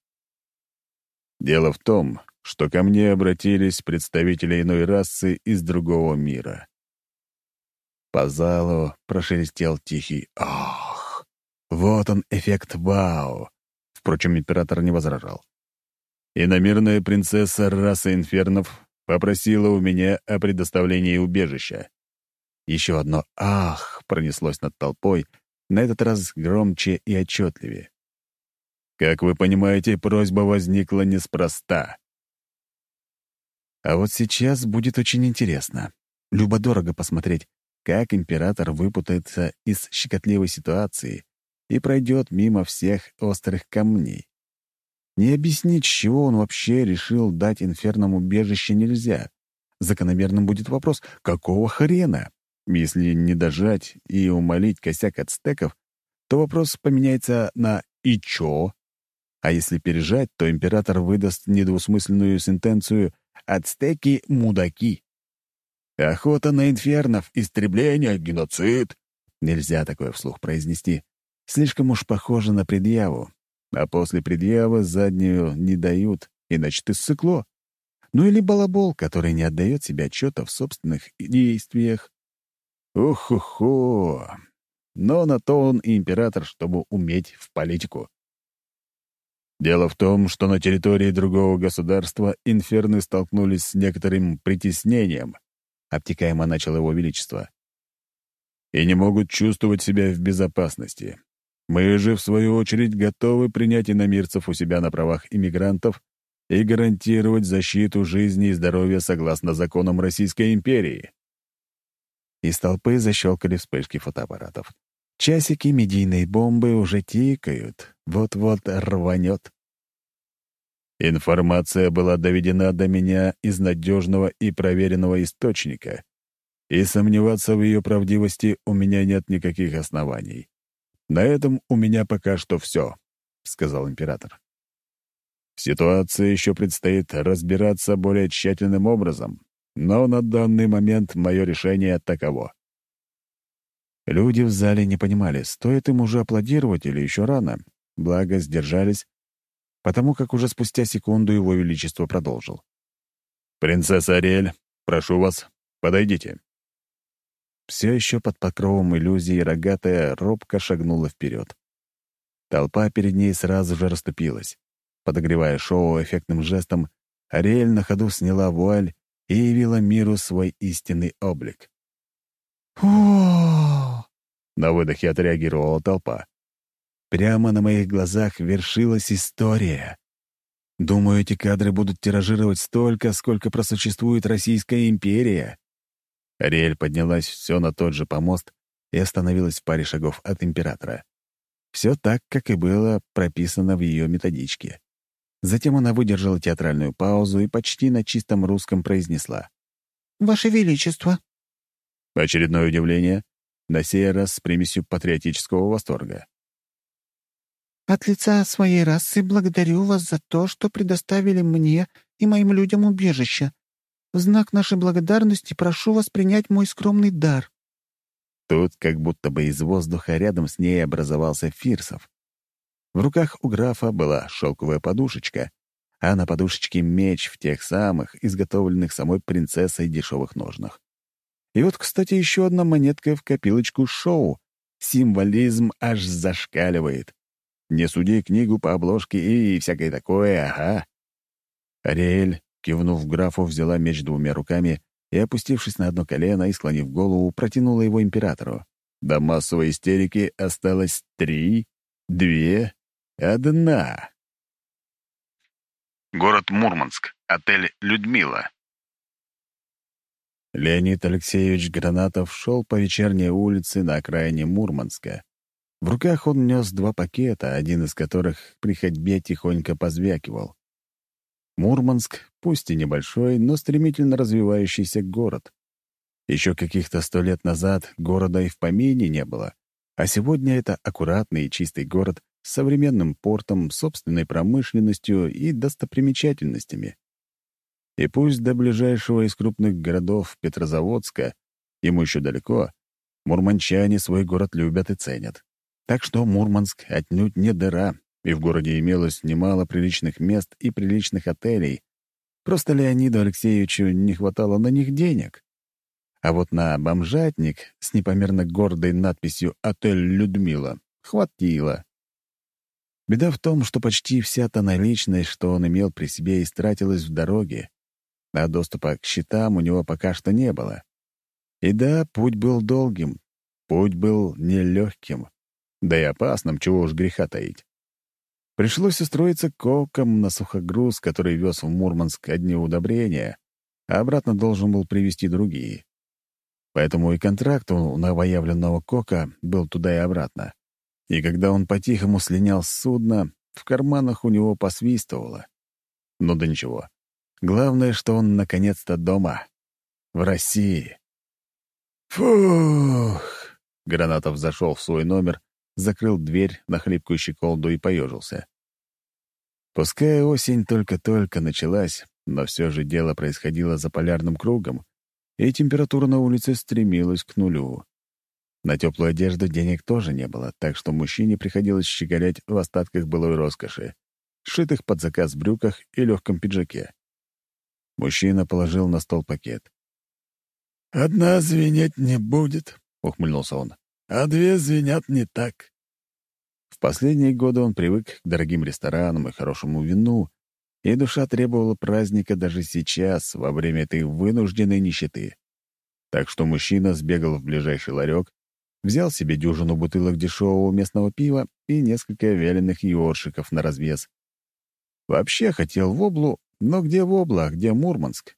Speaker 1: Дело в том, что ко мне обратились представители иной расы из другого мира. По залу прошелестел тихий «Ах!». Вот он, эффект «Вау!», Впрочем, император не возражал. Иномирная принцесса расы инфернов попросила у меня о предоставлении убежища. Еще одно «ах» пронеслось над толпой, на этот раз громче и отчетливее. Как вы понимаете, просьба возникла неспроста. А вот сейчас будет очень интересно. Любо-дорого посмотреть, как император выпутается из щекотливой ситуации и пройдет мимо всех острых камней. Не объяснить, чего он вообще решил дать инфернам убежище нельзя. Закономерным будет вопрос, какого хрена? Если не дожать и умолить косяк ацтеков, то вопрос поменяется на «и чё?». А если пережать, то император выдаст недвусмысленную сентенцию «ацтеки — мудаки». Охота на инфернов, истребление, геноцид. Нельзя такое вслух произнести, Слишком уж похоже на предъяву. А после предъявы заднюю не дают, иначе ты ссыкло. Ну или балабол, который не отдает себе отчета в собственных действиях. Ух-ху-ху! Но на то он и император, чтобы уметь в политику. Дело в том, что на территории другого государства инферны столкнулись с некоторым притеснением, обтекаемо начал его величество, и не могут чувствовать себя в безопасности. Мы же, в свою очередь, готовы принять иномирцев у себя на правах иммигрантов и гарантировать защиту жизни и здоровья согласно законам Российской империи. Из толпы защелкали вспышки фотоаппаратов. Часики медийной бомбы уже тикают, вот-вот рванет. Информация была доведена до меня из надежного и проверенного источника, и сомневаться в ее правдивости у меня нет никаких оснований. «На этом у меня пока что все», — сказал император. В ситуации еще предстоит разбираться более тщательным образом, но на данный момент мое решение таково. Люди в зале не понимали, стоит им уже аплодировать или еще рано, благо сдержались, потому как уже спустя секунду его величество продолжил. «Принцесса Ариэль, прошу вас, подойдите». Все еще под покровом иллюзии рогатая робко шагнула вперед. Толпа перед ней сразу же расступилась. Подогревая шоу эффектным жестом, Ариэль на ходу сняла вуаль и явила миру свой истинный облик. О На выдохе отреагировала толпа. Прямо на моих глазах вершилась история. Думаю, эти кадры будут тиражировать столько, сколько просуществует Российская империя. Ариэль поднялась все на тот же помост и остановилась в паре шагов от императора. Все так, как и было прописано в ее методичке. Затем она выдержала театральную паузу и почти на чистом русском произнесла.
Speaker 2: «Ваше Величество».
Speaker 1: Очередное удивление, на сей раз с примесью патриотического восторга.
Speaker 2: «От лица своей расы благодарю вас за то, что предоставили мне и моим людям убежище. В знак нашей благодарности прошу вас принять мой скромный дар».
Speaker 1: Тут как будто бы из воздуха рядом с ней образовался Фирсов. В руках у графа была шелковая подушечка, а на подушечке меч в тех самых, изготовленных самой принцессой дешевых ножнах. И вот, кстати, еще одна монетка в копилочку шоу. Символизм аж зашкаливает. Не суди книгу по обложке и всякое такое, ага. Ариэль, кивнув графу, взяла меч двумя руками и, опустившись на одно колено и склонив голову, протянула его императору. До массовой истерики осталось три, две, одна. Город Мурманск. Отель «Людмила». Леонид Алексеевич Гранатов шел по вечерней улице на окраине Мурманска. В руках он нес два пакета, один из которых при ходьбе тихонько позвякивал. Мурманск, пусть и небольшой, но стремительно развивающийся город. Еще каких-то сто лет назад города и в помине не было, а сегодня это аккуратный и чистый город с современным портом, собственной промышленностью и достопримечательностями. И пусть до ближайшего из крупных городов Петрозаводска ему еще далеко, мурманчане свой город любят и ценят. Так что Мурманск отнюдь не дыра, и в городе имелось немало приличных мест и приличных отелей. Просто Леониду Алексеевичу не хватало на них денег. А вот на бомжатник с непомерно гордой надписью «Отель Людмила» хватило. Беда в том, что почти вся та наличность, что он имел при себе, истратилась в дороге, а доступа к счетам у него пока что не было. И да, путь был долгим, путь был нелегким, да и опасным, чего уж греха таить. Пришлось устроиться коком на сухогруз, который вез в Мурманск одни удобрения, а обратно должен был привезти другие. Поэтому и контракт у новоявленного кока был туда и обратно. И когда он по-тихому слинял с судна, в карманах у него посвистывало. Ну да ничего. Главное, что он наконец-то дома. В России. Фух! Гранатов зашел в свой номер закрыл дверь на хлипкую щеколду и поежился. Пускай осень только-только началась, но все же дело происходило за полярным кругом, и температура на улице стремилась к нулю. На теплую одежду денег тоже не было, так что мужчине приходилось щеголять в остатках былой роскоши, сшитых под заказ брюках и легком пиджаке. Мужчина положил на стол пакет. «Одна звенеть не будет», — ухмыльнулся он а две звенят не так. В последние годы он привык к дорогим ресторанам и хорошему вину, и душа требовала праздника даже сейчас, во время этой вынужденной нищеты. Так что мужчина сбегал в ближайший ларек, взял себе дюжину бутылок дешевого местного пива и несколько вяленых ёршиков на развес. Вообще хотел в Облу, но где Вобла, где Мурманск?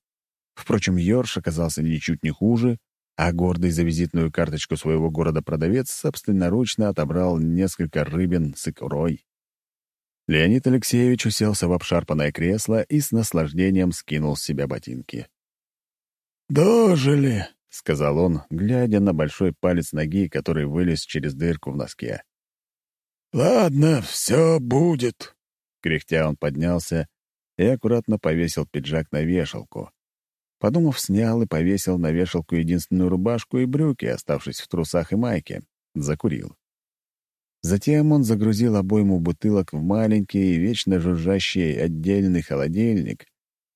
Speaker 1: Впрочем, Йорш оказался ничуть не хуже, а гордый за визитную карточку своего города продавец собственноручно отобрал несколько рыбин с икрой. Леонид Алексеевич уселся в обшарпанное кресло и с наслаждением скинул с себя ботинки. «Дожили», — сказал он, глядя на большой палец ноги, который вылез через дырку в носке. «Ладно, все будет», — кряхтя он поднялся и аккуратно повесил пиджак на вешалку, Подумав, снял и повесил на вешалку единственную рубашку и брюки, оставшись в трусах и майке. Закурил. Затем он загрузил обойму бутылок в маленький и вечно жужжащий отдельный холодильник,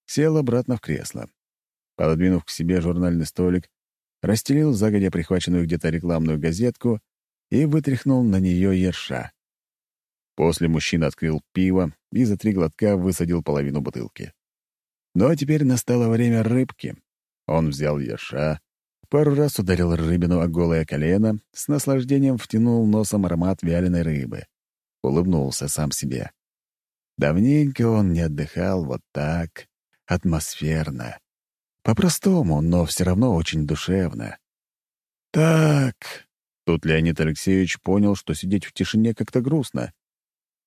Speaker 1: сел обратно в кресло. Пододвинув к себе журнальный столик, расстелил загодя прихваченную где-то рекламную газетку и вытряхнул на нее ерша. После мужчина открыл пиво и за три глотка высадил половину бутылки. Ну а теперь настало время рыбки. Он взял ерша, пару раз ударил рыбину о голое колено, с наслаждением втянул носом аромат вяленой рыбы. Улыбнулся сам себе. Давненько он не отдыхал вот так, атмосферно. По-простому, но все равно очень душевно. «Так», Тут Леонид Алексеевич понял, что сидеть в тишине как-то грустно.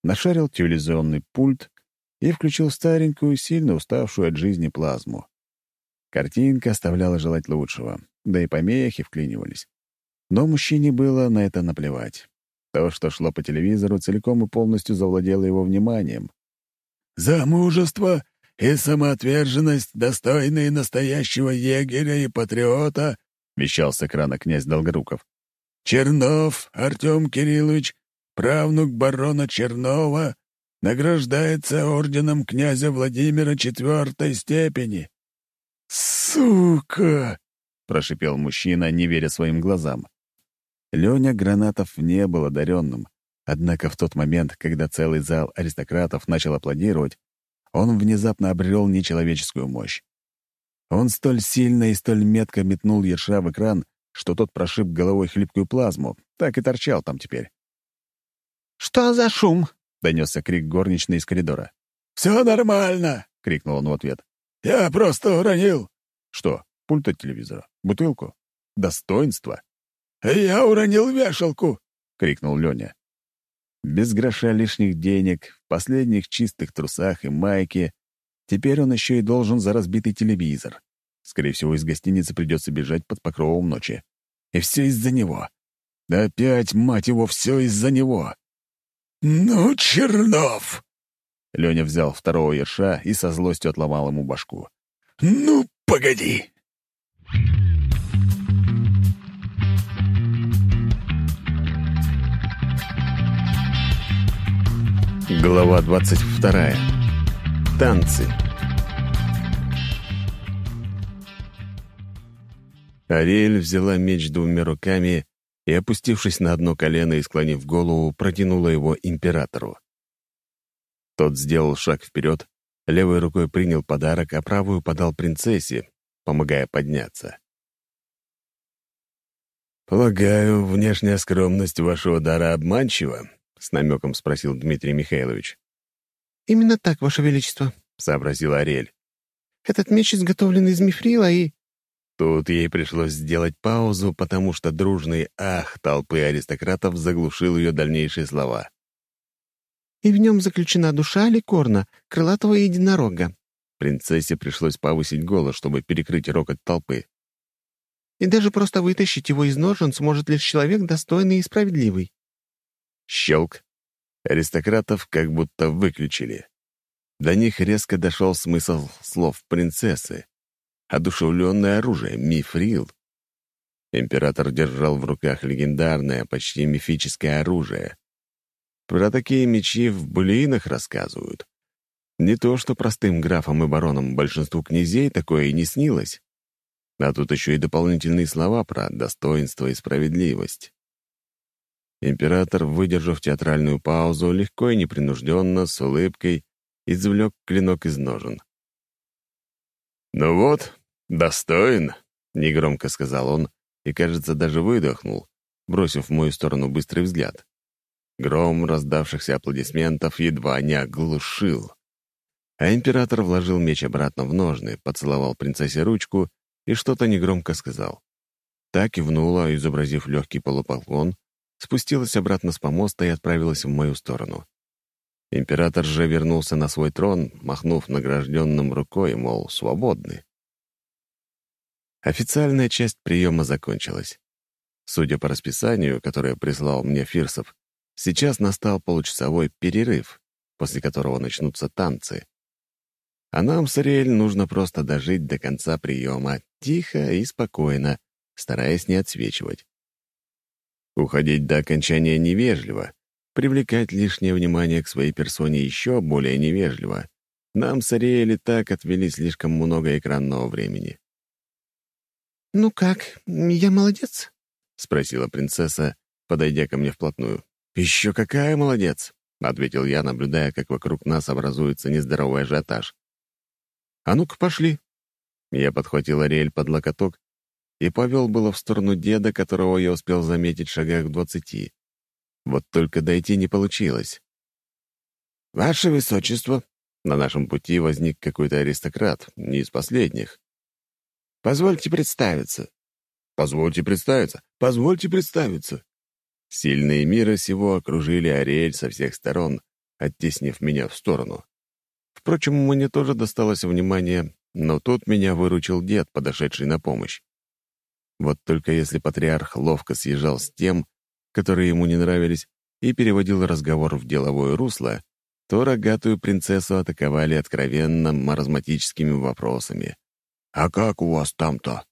Speaker 1: Нашарил телевизионный пульт и включил старенькую, сильно уставшую от жизни плазму. Картинка оставляла желать лучшего, да и помехи вклинивались. Но мужчине было на это наплевать. То, что шло по телевизору, целиком и полностью завладело его вниманием.
Speaker 3: «За мужество и самоотверженность, достойные настоящего егеря и патриота», — вещал с экрана князь Долгоруков. «Чернов Артем Кириллович, правнук барона Чернова, награждается орденом князя Владимира четвертой степени». «Сука!» — прошипел мужчина, не веря своим глазам.
Speaker 1: Леня Гранатов не был одаренным, однако в тот момент, когда целый зал аристократов начал аплодировать, он внезапно обрел нечеловеческую мощь. Он столь сильно и столь метко метнул Ерша в экран, что тот прошиб головой хлипкую плазму, так и торчал там теперь.
Speaker 2: «Что за шум?»
Speaker 1: — донесся крик горничной из коридора.
Speaker 3: «Все нормально!» — крикнул он в ответ. «Я просто уронил!»
Speaker 1: «Что, пульт от телевизора? Бутылку? Достоинство?»
Speaker 3: «Я уронил вешалку!» — крикнул Леня.
Speaker 1: Без гроша лишних денег, в последних чистых трусах и майке. Теперь он еще и должен за разбитый телевизор. Скорее всего, из гостиницы придется бежать под покровом ночи. И все из-за него. Да опять, мать его, все из-за него.
Speaker 3: «Ну, Чернов!»
Speaker 1: Леня взял второго ерша и со злостью отломал ему башку.
Speaker 3: «Ну, погоди!»
Speaker 1: Глава 22. Танцы. Ариэль взяла меч двумя руками и, опустившись на одно колено и склонив голову, протянула его императору. Тот сделал шаг вперед, левой рукой принял подарок, а правую подал принцессе, помогая подняться. «Полагаю, внешняя скромность вашего дара обманчива?» — с намеком спросил Дмитрий Михайлович.
Speaker 2: «Именно так, Ваше Величество», —
Speaker 1: сообразила Ариэль.
Speaker 2: «Этот меч изготовлен из мифрила и...»
Speaker 1: Тут ей пришлось сделать паузу, потому что дружный ах толпы аристократов заглушил ее дальнейшие слова.
Speaker 2: «И в нем заключена душа ликорна, крылатого единорога».
Speaker 1: Принцессе пришлось повысить голос, чтобы перекрыть рокот толпы.
Speaker 2: «И даже просто вытащить его из ножен сможет лишь человек достойный и справедливый».
Speaker 1: Щелк. Аристократов как будто выключили. До них резко дошел смысл слов принцессы. Одушевленное оружие, мифрил. Император держал в руках легендарное, почти мифическое оружие. Про такие мечи в былинах рассказывают. Не то, что простым графам и баронам большинству князей такое и не снилось. А тут еще и дополнительные слова про достоинство и справедливость. Император, выдержав театральную паузу, легко и непринужденно, с улыбкой, извлек клинок из ножен. «Ну вот, достоин», — негромко сказал он, и, кажется, даже выдохнул, бросив в мою сторону быстрый взгляд. Гром раздавшихся аплодисментов едва не оглушил. А император вложил меч обратно в ножны, поцеловал принцессе ручку и что-то негромко сказал. Так кивнула, изобразив легкий полупоклон, спустилась обратно с помоста и отправилась в мою сторону. Император же вернулся на свой трон, махнув награжденным рукой, мол, свободны. Официальная часть приема закончилась. Судя по расписанию, которое прислал мне Фирсов, сейчас настал получасовой перерыв, после которого начнутся танцы. А нам с Ариэль нужно просто дожить до конца приема, тихо и спокойно, стараясь не отсвечивать. Уходить до окончания невежливо, привлекать лишнее внимание к своей персоне еще более невежливо. Нам с Ариэль так отвели слишком много экранного времени.
Speaker 2: «Ну как, я молодец?»
Speaker 1: — спросила принцесса, подойдя ко мне вплотную. «Еще какая молодец!» — ответил я, наблюдая, как вокруг нас образуется нездоровый ажиотаж. «А ну-ка, пошли!» Я подхватил Ариэль под локоток и повел было в сторону деда, которого я успел заметить в шагах в двадцати. Вот только дойти не получилось. «Ваше Высочество!» На нашем пути возник какой-то аристократ, не из последних. «Позвольте представиться. Позвольте представиться. Позвольте представиться. Сильные мира сего окружили Ариэль со всех сторон, оттеснив меня в сторону. Впрочем, мне тоже досталось внимание, но тут меня выручил дед, подошедший на помощь. Вот только если патриарх ловко съезжал с тем, которые ему не нравились, и переводил разговор в деловое русло, то рогатую принцессу атаковали откровенно маразматическими вопросами. «А как у вас там-то?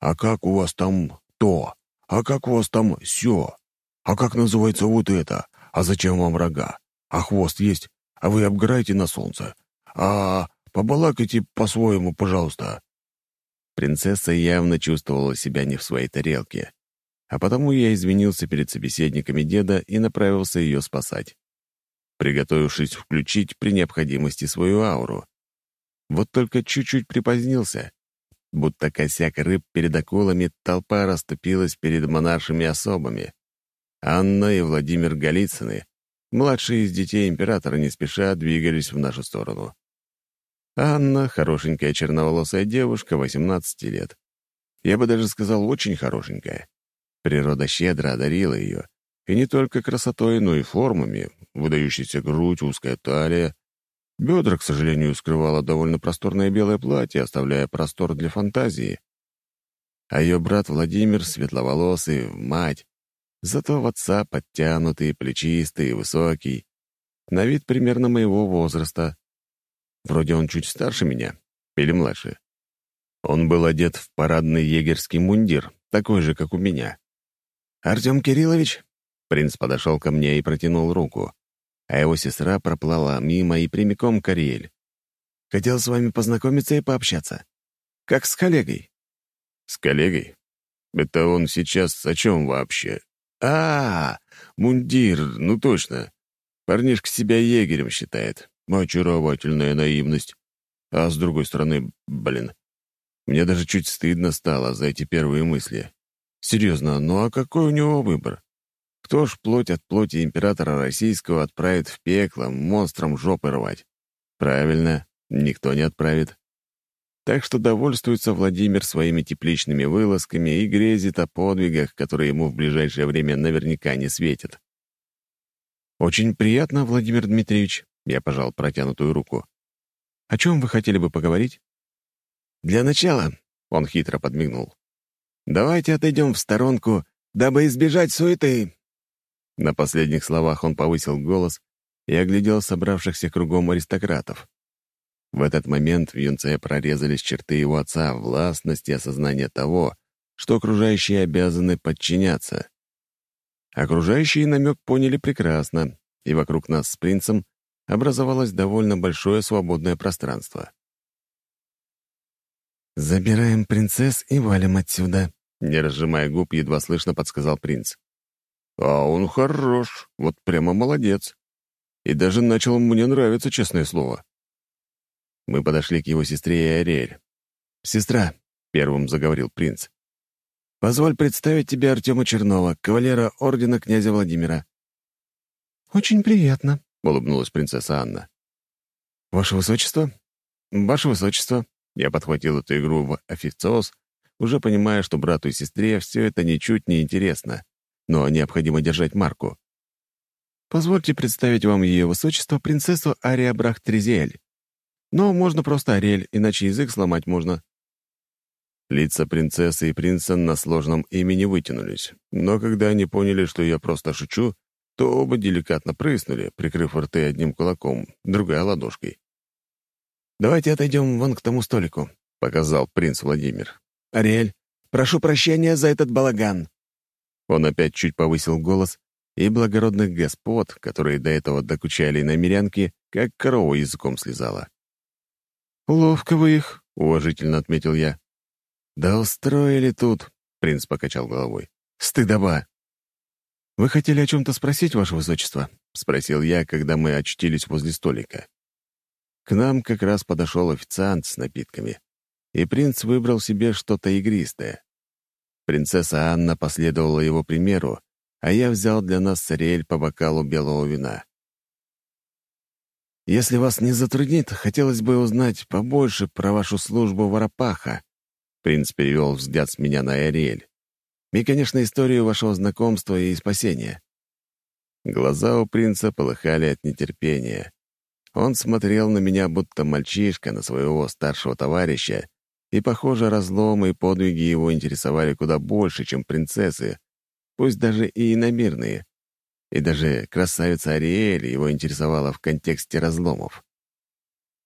Speaker 1: А как у вас там то? А как у вас там сё? А как называется вот это? А зачем вам рога? А хвост есть? А вы обгораете на солнце? А побалакайте по-своему, пожалуйста». Принцесса явно чувствовала себя не в своей тарелке, а потому я извинился перед собеседниками деда и направился ее спасать приготовившись включить при необходимости свою ауру. Вот только чуть-чуть припозднился. Будто косяк рыб перед акулами, толпа расступилась перед монаршими особами. Анна и Владимир Голицыны, младшие из детей императора, не спеша двигались в нашу сторону. Анна — хорошенькая черноволосая девушка, 18 лет. Я бы даже сказал, очень хорошенькая. Природа щедро одарила ее, и не только красотой, но и формами, выдающаяся грудь, узкая талия. Бедра, к сожалению, скрывало довольно просторное белое платье, оставляя простор для фантазии. А ее брат Владимир, светловолосый, мать, зато в отца подтянутый, плечистый, высокий, на вид примерно моего возраста. Вроде он чуть старше меня, или младше. Он был одет в парадный егерский мундир, такой же, как у меня. «Артем Кириллович?» Принц подошел ко мне и протянул руку, а его сестра проплыла мимо и прямиком к Ариэль. «Хотел с вами познакомиться и пообщаться. Как с коллегой». «С коллегой? Это он сейчас о чем вообще?» «А, -а, -а мундир, ну точно. Парнишка себя егерем считает. Очаровательная наивность. А с другой стороны, блин, мне даже чуть стыдно стало за эти первые мысли. Серьезно, ну а какой у него выбор? Кто ж плоть от плоти императора российского отправит в пекло монстром жопы рвать? Правильно, никто не отправит. Так что довольствуется Владимир своими тепличными вылазками и грезит о подвигах, которые ему в ближайшее время наверняка не светят. «Очень приятно, Владимир Дмитриевич», — я пожал протянутую руку. «О чем вы хотели бы поговорить?» «Для начала», — он хитро подмигнул, «давайте отойдем в сторонку, дабы избежать суеты». На последних словах он повысил голос и оглядел собравшихся кругом аристократов. В этот момент в юнце прорезались черты его отца, властности и осознание того, что окружающие обязаны подчиняться. Окружающие намек поняли прекрасно, и вокруг нас с принцем образовалось довольно большое свободное пространство. «Забираем принцесс и валим отсюда», — не разжимая губ, едва слышно подсказал принц. А он хорош, вот прямо молодец. И даже начал мне нравиться, честное слово. Мы подошли к его сестре и Ариэль. «Сестра», — первым заговорил принц, — «позволь представить тебе Артема Чернова, кавалера ордена князя Владимира».
Speaker 2: «Очень приятно», —
Speaker 1: улыбнулась принцесса Анна. «Ваше высочество? Ваше высочество!» Я подхватил эту игру в официоз, уже понимая, что брату и сестре все это ничуть не интересно но необходимо держать марку. Позвольте представить вам ее высочество принцессу Ария Брахт-Тризиэль. Но можно просто Ариэль, иначе язык сломать можно. Лица принцессы и принца на сложном имени вытянулись, но когда они поняли, что я просто шучу, то оба деликатно прыснули, прикрыв рты одним кулаком, другая ладошкой. «Давайте отойдем вон к тому столику», — показал принц Владимир. «Ариэль, прошу прощения за этот балаган». Он опять чуть повысил голос, и благородных господ, которые до этого докучали на мирянке, как корова языком слезала. «Ловко вы их», — уважительно отметил я. «Да устроили тут», — принц покачал головой. «Стыдоба». «Вы хотели о чем-то спросить, ваше высочество?» — спросил я, когда мы очутились возле столика. К нам как раз подошел официант с напитками, и принц выбрал себе что-то игристое. Принцесса Анна последовала его примеру, а я взял для нас с Ариэль по бокалу белого вина. «Если вас не затруднит, хотелось бы узнать побольше про вашу службу Воропаха», Принц перевел взгляд с меня на Ариэль.
Speaker 4: И, конечно, историю вашего знакомства и спасения». Глаза у принца полыхали от нетерпения. Он смотрел на меня, будто мальчишка, на своего старшего товарища, и, похоже, разломы и подвиги его интересовали куда больше, чем принцессы, пусть даже и иномирные. И даже красавица Ариэль его интересовала в контексте разломов.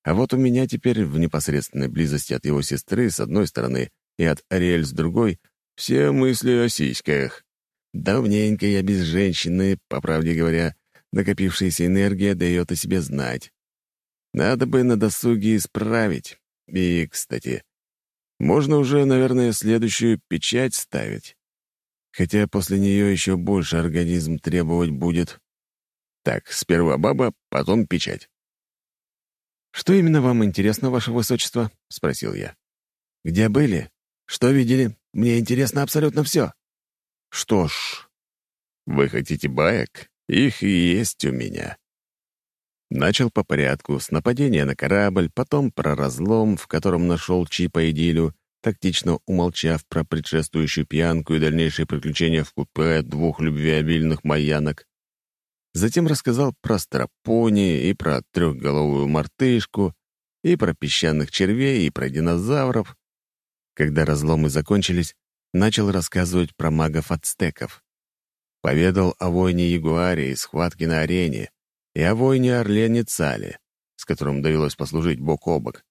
Speaker 4: А вот у меня теперь в непосредственной близости от его сестры с одной стороны и от Ариэль с другой все мысли о сиськах. Давненько я без женщины, по правде говоря, накопившаяся энергия дает о себе знать. Надо бы на досуге исправить. И, кстати, можно уже, наверное, следующую печать ставить. Хотя после нее еще больше организм требовать будет. Так, сперва баба, потом печать. «Что именно вам интересно, ваше высочество?» — спросил я. «Где были? Что видели? Мне интересно абсолютно все». «Что ж, вы хотите баек? Их и есть у меня». Начал по порядку, с нападения на корабль, потом про разлом, в котором нашел Чипа и Дилю, тактично умолчав про предшествующую пьянку и дальнейшие приключения в купе двух любвеобильных маянок. Затем рассказал про страпони и про трехголовую мартышку, и про песчаных червей, и про динозавров. Когда разломы закончились, начал рассказывать про магов-ацтеков. Поведал о войне Ягуаре и схватке на арене, и о войне Орлене Цале, с которым довелось послужить бок о бок.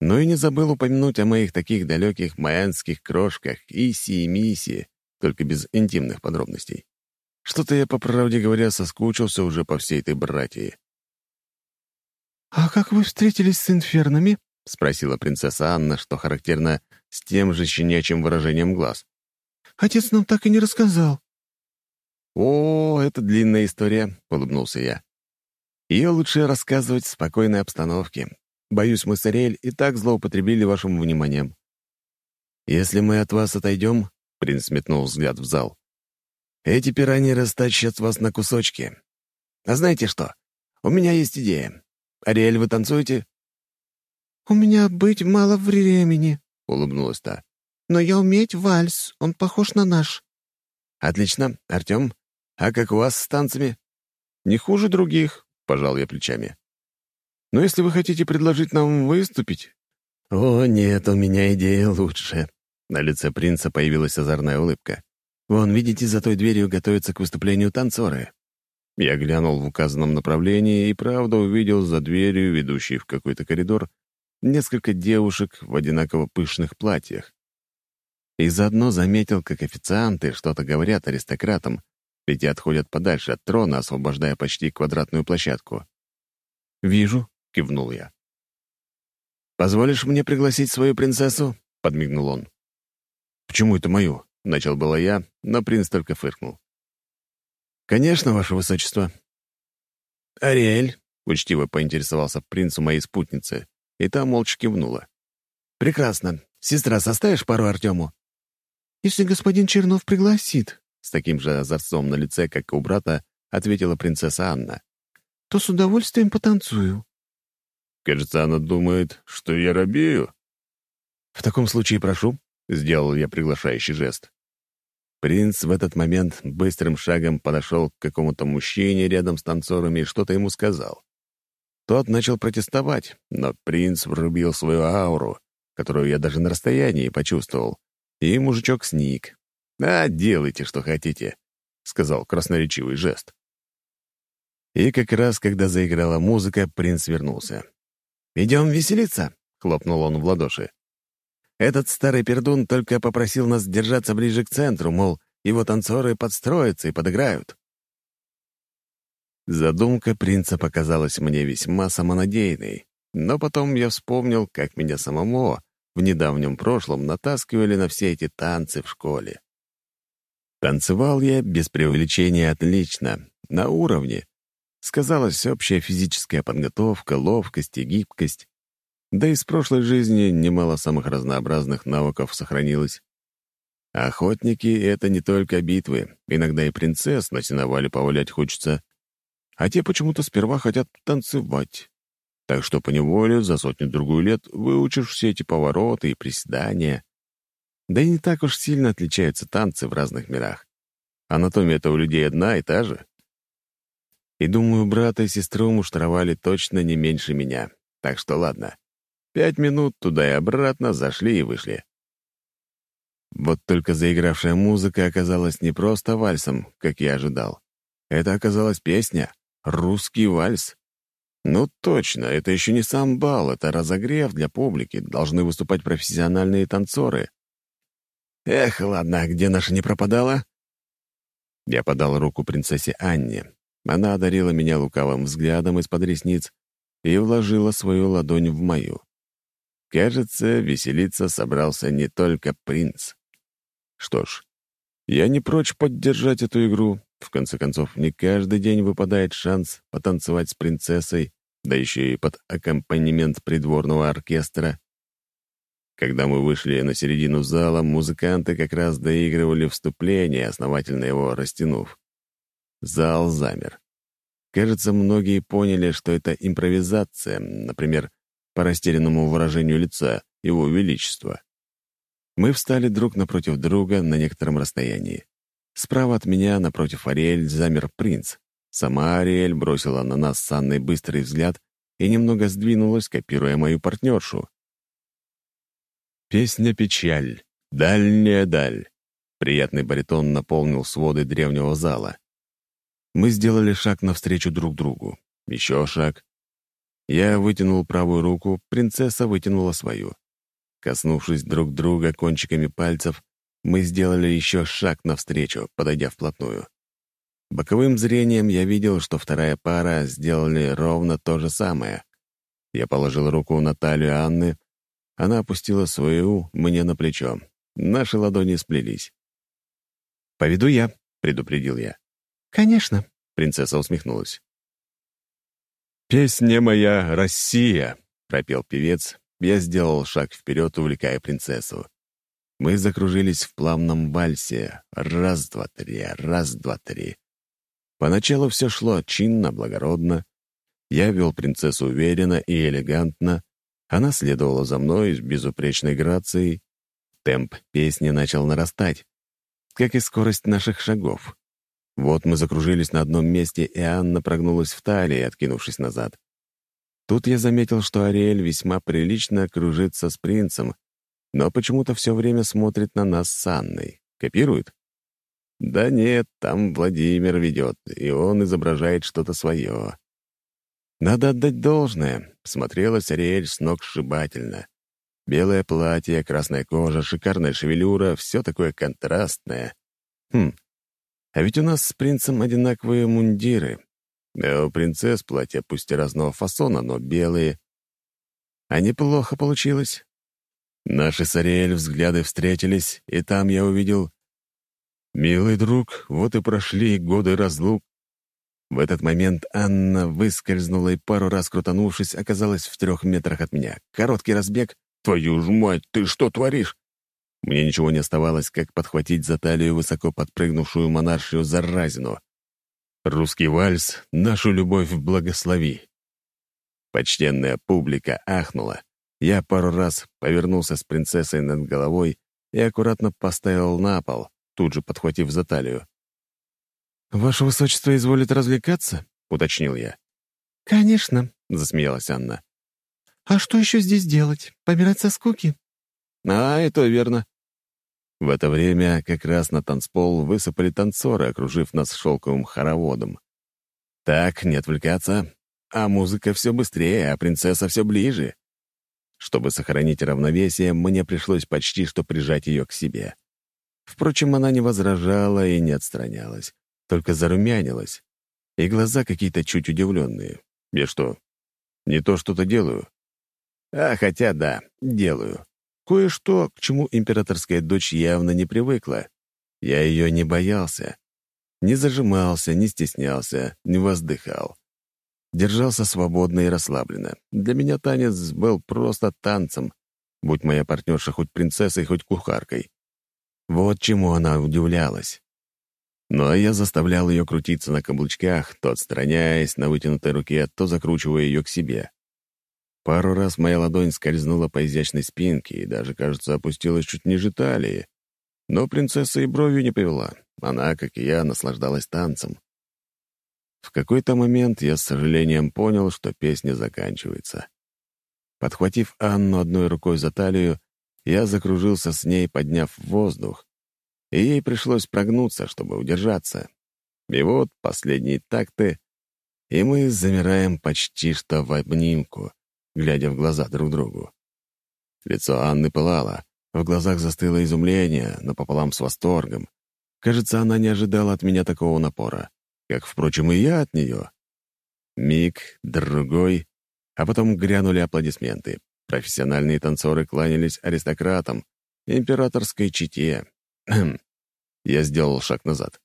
Speaker 4: Но и не забыл упомянуть о моих таких далеких майянских крошках Иси и Миси, только без интимных подробностей. Что-то я, по правде говоря, соскучился уже по всей этой братьи.
Speaker 2: «А как вы встретились с инфернами?»
Speaker 4: — спросила принцесса Анна, что характерно с тем же щенячьим выражением глаз.
Speaker 2: «Отец нам так и не рассказал».
Speaker 4: «О, это длинная история», — улыбнулся я. «Ее лучше рассказывать в спокойной обстановке. Боюсь, мы с Ариэль и так злоупотребили вашим вниманием. Если мы от вас отойдем, — принц метнул взгляд в зал, — эти пираньи растащат вас на кусочки. А знаете что? У меня есть идея. Ариэль, вы танцуете?»
Speaker 2: «У меня быть мало времени», —
Speaker 4: улыбнулась та.
Speaker 2: «Но я уметь вальс, он похож на наш».
Speaker 4: «Отлично. Артем, а как у вас с танцами?» «Не хуже других», — пожал я плечами. «Но если вы хотите предложить нам выступить...» «О, нет, у меня идея лучше». На лице принца появилась озорная улыбка. «Вон, видите, за той дверью готовятся к выступлению танцоры. Я глянул в указанном направлении и правда увидел за дверью, ведущей в какой-то коридор, несколько девушек в одинаково пышных платьях. И заодно заметил, как официанты что-то говорят аристократам, ведь и отходят подальше от трона, освобождая почти квадратную площадку. «Вижу», — кивнул я. «Позволишь мне пригласить свою принцессу?» — подмигнул он. «Почему это мою?» — начал было я, но принц только фыркнул. «Конечно, ваше высочество». «Ариэль», — учтиво поинтересовался принц у моей спутницы, и та молча кивнула. «Прекрасно. Сестра, составишь пару Артему?»
Speaker 2: «Если господин Чернов пригласит», — с таким же озорцом на лице, как и у брата, ответила принцесса Анна, «то с удовольствием потанцую».
Speaker 4: «Кажется, она думает, что я робею».
Speaker 1: «В таком случае прошу», — сделал я приглашающий жест. Принц в этот момент быстрым шагом подошел к какому-то мужчине рядом с танцорами и что-то ему сказал. Тот начал протестовать, но принц врубил свою ауру, которую я даже на расстоянии почувствовал, и мужичок сник. «А, делайте, что хотите», — сказал красноречивый жест. И как раз, когда заиграла музыка, принц вернулся. «Идем веселиться», — хлопнул он в ладоши. Этот старый пердун только попросил нас держаться ближе к центру, мол, его танцоры подстроятся и подыграют. Задумка принца показалась мне весьма самонадеянной, но потом я вспомнил, как меня самому в недавнем прошлом натаскивали на все эти танцы в школе. Танцевал я без преувеличения отлично, на уровне. Сказалась общая физическая подготовка, ловкость и гибкость. Да и с прошлой жизни немало самых разнообразных навыков сохранилось. Охотники — это не только битвы, иногда и принцесс на сеновале повалять хочется. А те почему-то сперва хотят танцевать. Так что поневоле за сотню-другую лет выучишь все эти повороты и приседания.
Speaker 4: Да и не так уж сильно отличаются танцы в разных мирах. Анатомия-то у людей одна и та же. И думаю, брата и сестру муштровали точно не меньше меня. Так что ладно. Пять минут туда и обратно зашли и вышли. Вот только заигравшая музыка оказалась не просто вальсом, как я ожидал. Это оказалась песня «Русский вальс». Ну точно, это еще не сам бал, это разогрев для публики, должны выступать профессиональные танцоры. Эх, ладно, где наша не пропадала? Я подал руку принцессе Анне. Она одарила меня лукавым взглядом из-под ресниц и вложила свою ладонь в мою. Кажется, веселиться собрался не только принц. Что ж, я не прочь поддержать эту игру. В конце концов, не каждый день выпадает шанс потанцевать с принцессой, да еще и под аккомпанемент придворного оркестра. Когда мы вышли на середину зала, музыканты как раз доигрывали вступление, основательно его растянув. Зал замер. Кажется, многие поняли, что это импровизация, например, по растерянному выражению лица Его Величества. Мы встали друг напротив друга на некотором расстоянии. Справа от меня, напротив Ариэль, замер принц. Сама Ариэль бросила на нас с Анной быстрый взгляд и немного сдвинулась, копируя мою партнершу. Песня «Печаль», «Дальняя даль». Приятный баритон наполнил своды древнего зала. Мы сделали шаг навстречу друг другу. Еще шаг. Я вытянул правую руку, принцесса вытянула свою. Коснувшись друг друга кончиками пальцев, мы сделали еще шаг навстречу, подойдя вплотную. Боковым зрением я видел, что вторая пара сделали ровно то же самое. Я положил руку на талию Анны, она опустила свою мне на плечо. Наши ладони сплелись. «Поведу я», — предупредил я.
Speaker 2: «Конечно», —
Speaker 4: принцесса усмехнулась. «Песня моя, Россия», — пропел певец, я сделал шаг вперед, увлекая принцессу. Мы закружились в плавном вальсе. Раз, два, три, раз, два, три. Поначалу все шло чинно, благородно. Я вел принцессу уверенно и элегантно. Она следовала за мной с безупречной грацией. Темп песни начал нарастать, как и скорость наших шагов. Вот мы закружились на одном месте, и Анна прогнулась в талии, откинувшись назад. Тут я заметил, что Ариэль весьма прилично кружится с принцем, но почему-то все время смотрит на нас с Анной. Копирует? Да нет, там Владимир ведет, и он изображает что-то свое. Надо отдать должное. Смотрелась Ариэль с ног сшибательно. Белое платье, красная кожа, шикарная шевелюра — все такое контрастное. Хм, а ведь у нас с принцем одинаковые мундиры, а у принцесс платья пусть и разного фасона, но белые. А неплохо получилось. Наши с Ариэль взгляды встретились, и там я увидел... «Милый друг, вот и прошли годы разлук». В этот момент Анна выскользнула и, пару раз крутанувшись, оказалась в трех метрах от меня. Короткий разбег. «Твою ж мать, ты что творишь?» Мне ничего не оставалось, как подхватить за талию высоко подпрыгнувшую монаршию за разину. Русский вальс нашу любовь благослови. Почтенная публика ахнула. Я пару раз повернулся с принцессой над головой и аккуратно поставил на пол, тут же подхватив за талию. «Ваше высочество изволит развлекаться?» — уточнил я.
Speaker 2: «Конечно», —
Speaker 4: засмеялась Анна.
Speaker 2: «А что еще здесь делать? Помирать со скуки?»
Speaker 4: «А, это верно. В это время как раз на танцпол высыпали танцоры, окружив нас шелковым хороводом. Так, не отвлекаться. А музыка все быстрее, а принцесса все ближе. Чтобы сохранить равновесие, мне пришлось почти что прижать ее к себе. Впрочем, она не возражала и не отстранялась, только зарумянилась. И глаза какие-то чуть удивленные. Я что, не то что-то делаю? А хотя да, делаю. Кое-что, к чему императорская дочь явно не привыкла. Я ее не боялся. Не зажимался, не стеснялся, не воздыхал. Держался свободно и расслабленно. Для меня танец был просто танцем, будь моя партнерша хоть принцессой, хоть кухаркой. Вот чему она удивлялась. А я заставлял ее крутиться на каблучках, то отстраняясь на вытянутой руке, то закручивая ее к себе. Пару раз моя ладонь скользнула по изящной спинке и даже, кажется, опустилась чуть ниже талии. Но принцесса и бровью не повела. Она, как и я, наслаждалась танцем. В какой-то момент я с сожалением понял, что песня заканчивается. Подхватив Анну одной рукой за талию, я закружился с ней, подняв воздух, и ей пришлось прогнуться, чтобы удержаться. И вот последние такты, и мы замираем почти что в обнимку, глядя в глаза друг другу. Лицо Анны пылало, в глазах застыло изумление, но пополам с восторгом. Кажется, она не ожидала от меня такого напора, как, впрочем, и я от нее. Миг, другой, а потом грянули аплодисменты. Профессиональные танцоры кланялись аристократам, императорской чете. *clears throat* Я сделал шаг назад.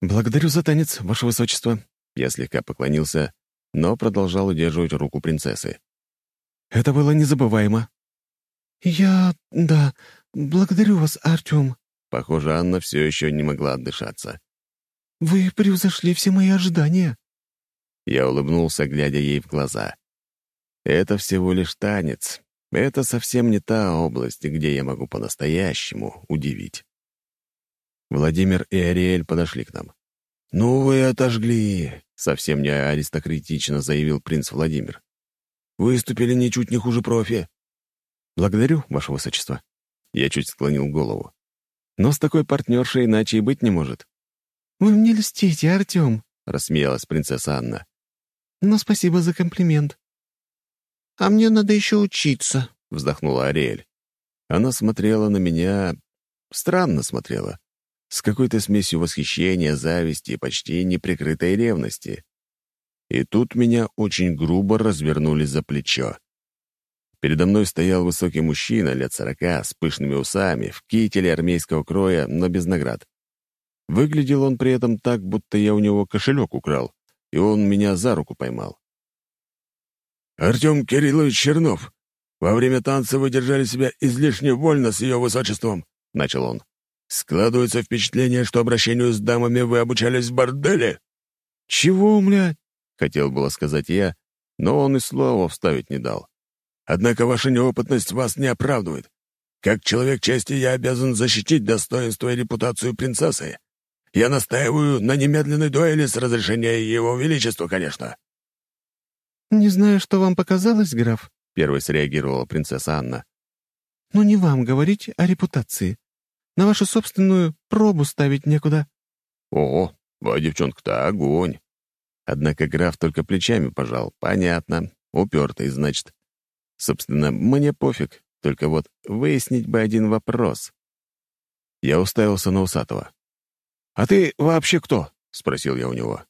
Speaker 4: «Благодарю за танец, Ваше Высочество». Я слегка поклонился, но продолжал удерживать руку принцессы. «Это было незабываемо».
Speaker 2: «Я... да, благодарю вас, Артем».
Speaker 4: Похоже, Анна все еще не могла отдышаться.
Speaker 2: «Вы превзошли все мои ожидания».
Speaker 4: Я улыбнулся, глядя ей в глаза. Это всего лишь танец. Это совсем не та область, где я могу по-настоящему удивить. Владимир и Ариэль подошли к нам. «Ну вы отожгли!» — совсем не аристократично заявил принц Владимир. «Выступили ничуть не хуже профи». «Благодарю, ваше высочество». Я чуть склонил голову. «Но с такой партнершей иначе и быть не может».
Speaker 2: «Вы мне льстите, Артем», —
Speaker 4: рассмеялась принцесса Анна.
Speaker 2: «Но спасибо за комплимент. «А мне надо еще учиться», —
Speaker 4: вздохнула Ариэль. Она смотрела на меня... Странно смотрела. С какой-то смесью восхищения, зависти и почти неприкрытой ревности. И тут меня очень грубо развернули за плечо. Передо мной стоял высокий мужчина лет сорока, с пышными усами, в кителе армейского кроя, но без наград. Выглядел он при этом так, будто я у него кошелек украл, и он меня за руку поймал.
Speaker 3: «Артем Кириллович Чернов, во время танца вы держали себя излишне вольно с ее высочеством», — начал он. «Складывается впечатление, что обращению с дамами вы обучались в борделе».
Speaker 4: «Чего, млядь?» — хотел было сказать я, но он и слова вставить не дал.
Speaker 3: «Однако ваша неопытность вас не оправдывает. Как человек чести я обязан защитить достоинство и репутацию принцессы. Я настаиваю на немедленной дуэли с разрешения Его Величества, конечно».
Speaker 2: «Не знаю, что вам показалось, граф», —
Speaker 4: первой среагировала принцесса Анна.
Speaker 2: «Но не вам говорить о репутации. На вашу собственную пробу ставить некуда».
Speaker 4: «О, а девчонка-то огонь!» Однако граф только плечами пожал. «Понятно. Упертый, значит. Собственно, мне пофиг. Только вот выяснить бы один вопрос». Я уставился на Усатого. «А ты вообще кто?» — спросил я у него.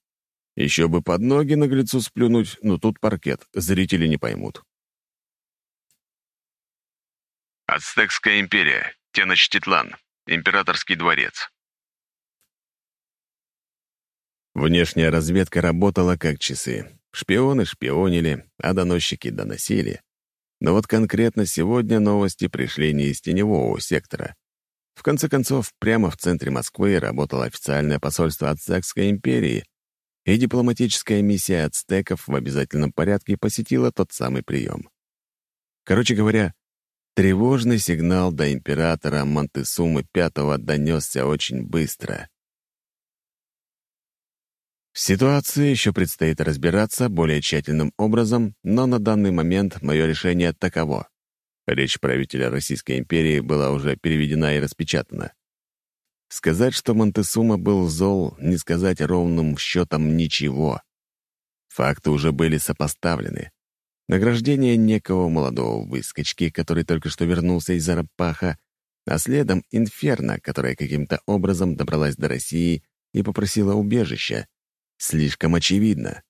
Speaker 4: Еще бы под ноги наглецу сплюнуть, но тут паркет, зрители не поймут.
Speaker 5: Ацтекская империя, Теночтитлан, императорский дворец.
Speaker 4: Внешняя разведка работала как часы. Шпионы шпионили, а доносчики доносили. Но вот конкретно сегодня новости пришли не из теневого сектора. В конце концов, прямо в центре Москвы работало официальное посольство Ацтекской империи, и дипломатическая миссия ацтеков в обязательном порядке посетила тот самый прием. Короче говоря, тревожный сигнал до императора Монтесумы V донесся очень быстро. В ситуации еще предстоит разбираться более тщательным образом, но на данный момент мое решение таково. Речь правителя Российской империи была уже переведена и распечатана. Сказать, что Монтесума был зол, не сказать ровным счетом ничего. Факты уже были сопоставлены. Награждение некого молодого выскочки, который только что вернулся из Арапаха, а следом Инферно, которая каким-то образом добралась до России и попросила убежища. Слишком очевидно.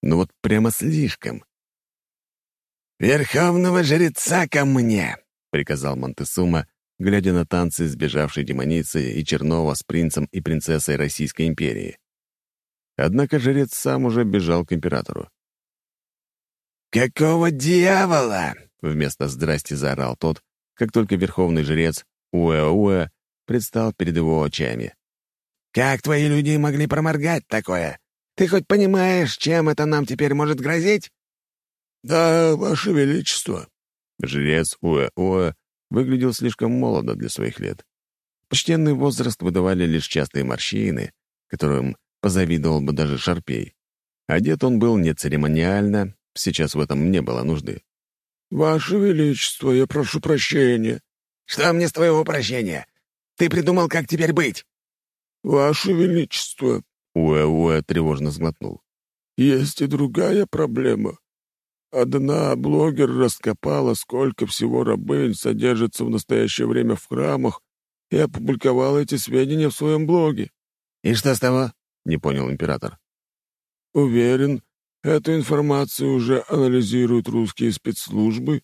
Speaker 4: Ну вот прямо слишком.
Speaker 3: «Верховного жреца ко мне!» — приказал Монтесума, глядя на танцы сбежавшей демоницы и Чернова с принцем и принцессой Российской империи.
Speaker 4: Однако жрец сам уже бежал к императору.
Speaker 3: «Какого дьявола?»
Speaker 4: — вместо «здрасти» заорал тот, как только верховный жрец Уэ-Уэ предстал перед его очами.
Speaker 3: «Как твои люди могли проморгать такое? Ты хоть понимаешь, чем это нам теперь может грозить?» «Да, Ваше Величество».
Speaker 4: Жрец Уэ-Уэ выглядел слишком молодо для своих лет. Почтенный возраст выдавали лишь частые морщины, которым позавидовал бы даже Шарпей. Одет он был нецеремониально, сейчас в этом не было нужды.
Speaker 3: «Ваше Величество, я прошу прощения».
Speaker 6: «Что мне с твоего прощения? Ты придумал, как теперь быть?»
Speaker 3: «Ваше Величество», —
Speaker 4: Уэ-Уэ тревожно сглотнул.
Speaker 3: «Есть и другая проблема. Одна блогер раскопала, сколько всего рабынь содержится в настоящее время в храмах, и опубликовала эти сведения в своем блоге».
Speaker 6: «И что с того?»
Speaker 4: — не понял император.
Speaker 3: «Уверен, эту информацию уже анализируют русские спецслужбы,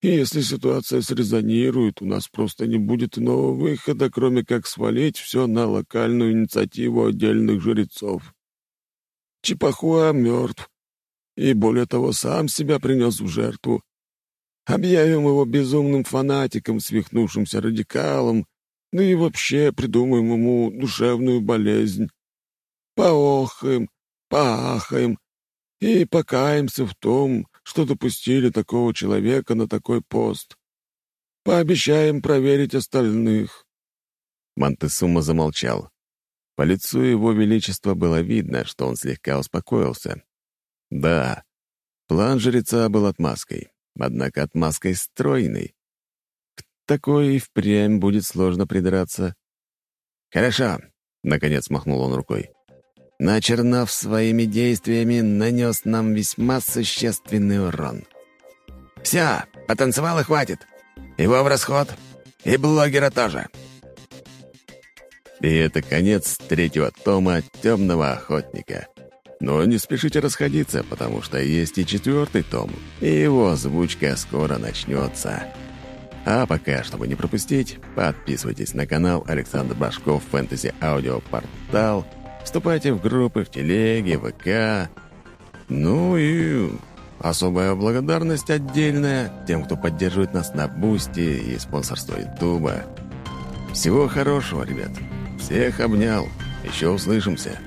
Speaker 3: и если ситуация срезонирует, у нас просто не будет иного выхода, кроме как свалить все на локальную инициативу отдельных жрецов. Чипахуа мертв, и более того, сам себя принес в жертву. Объявим его безумным фанатиком, свихнувшимся радикалом, ну и вообще придумаем ему душевную болезнь. Поохаем, поахаем и покаемся в том, что допустили такого человека на такой пост. Пообещаем проверить остальных».
Speaker 4: Монтесума замолчал. По лицу его величества было видно, что он слегка успокоился. Да, план жреца был отмазкой, однако отмазкой стройной. Такой и впрямь будет сложно придраться.
Speaker 6: «Хорошо», — наконец махнул он рукой. Но Чернов своими действиями нанес нам весьма существенный урон. «Все, потанцевал и хватит. Его в расход. И блогера тоже».
Speaker 4: И это конец третьего тома «Темного охотника». Но не спешите расходиться, потому что есть и четвертый том, и его озвучка скоро начнется. А пока, чтобы не пропустить, подписывайтесь на канал Александр Башков Фэнтези Аудио Портал – Вступайте в группы в телеге, ВК. Ну и особая благодарность отдельная тем, кто поддерживает нас на Boosty и спонсорство Ютуба. Всего хорошего, ребят. Всех обнял. Еще услышимся.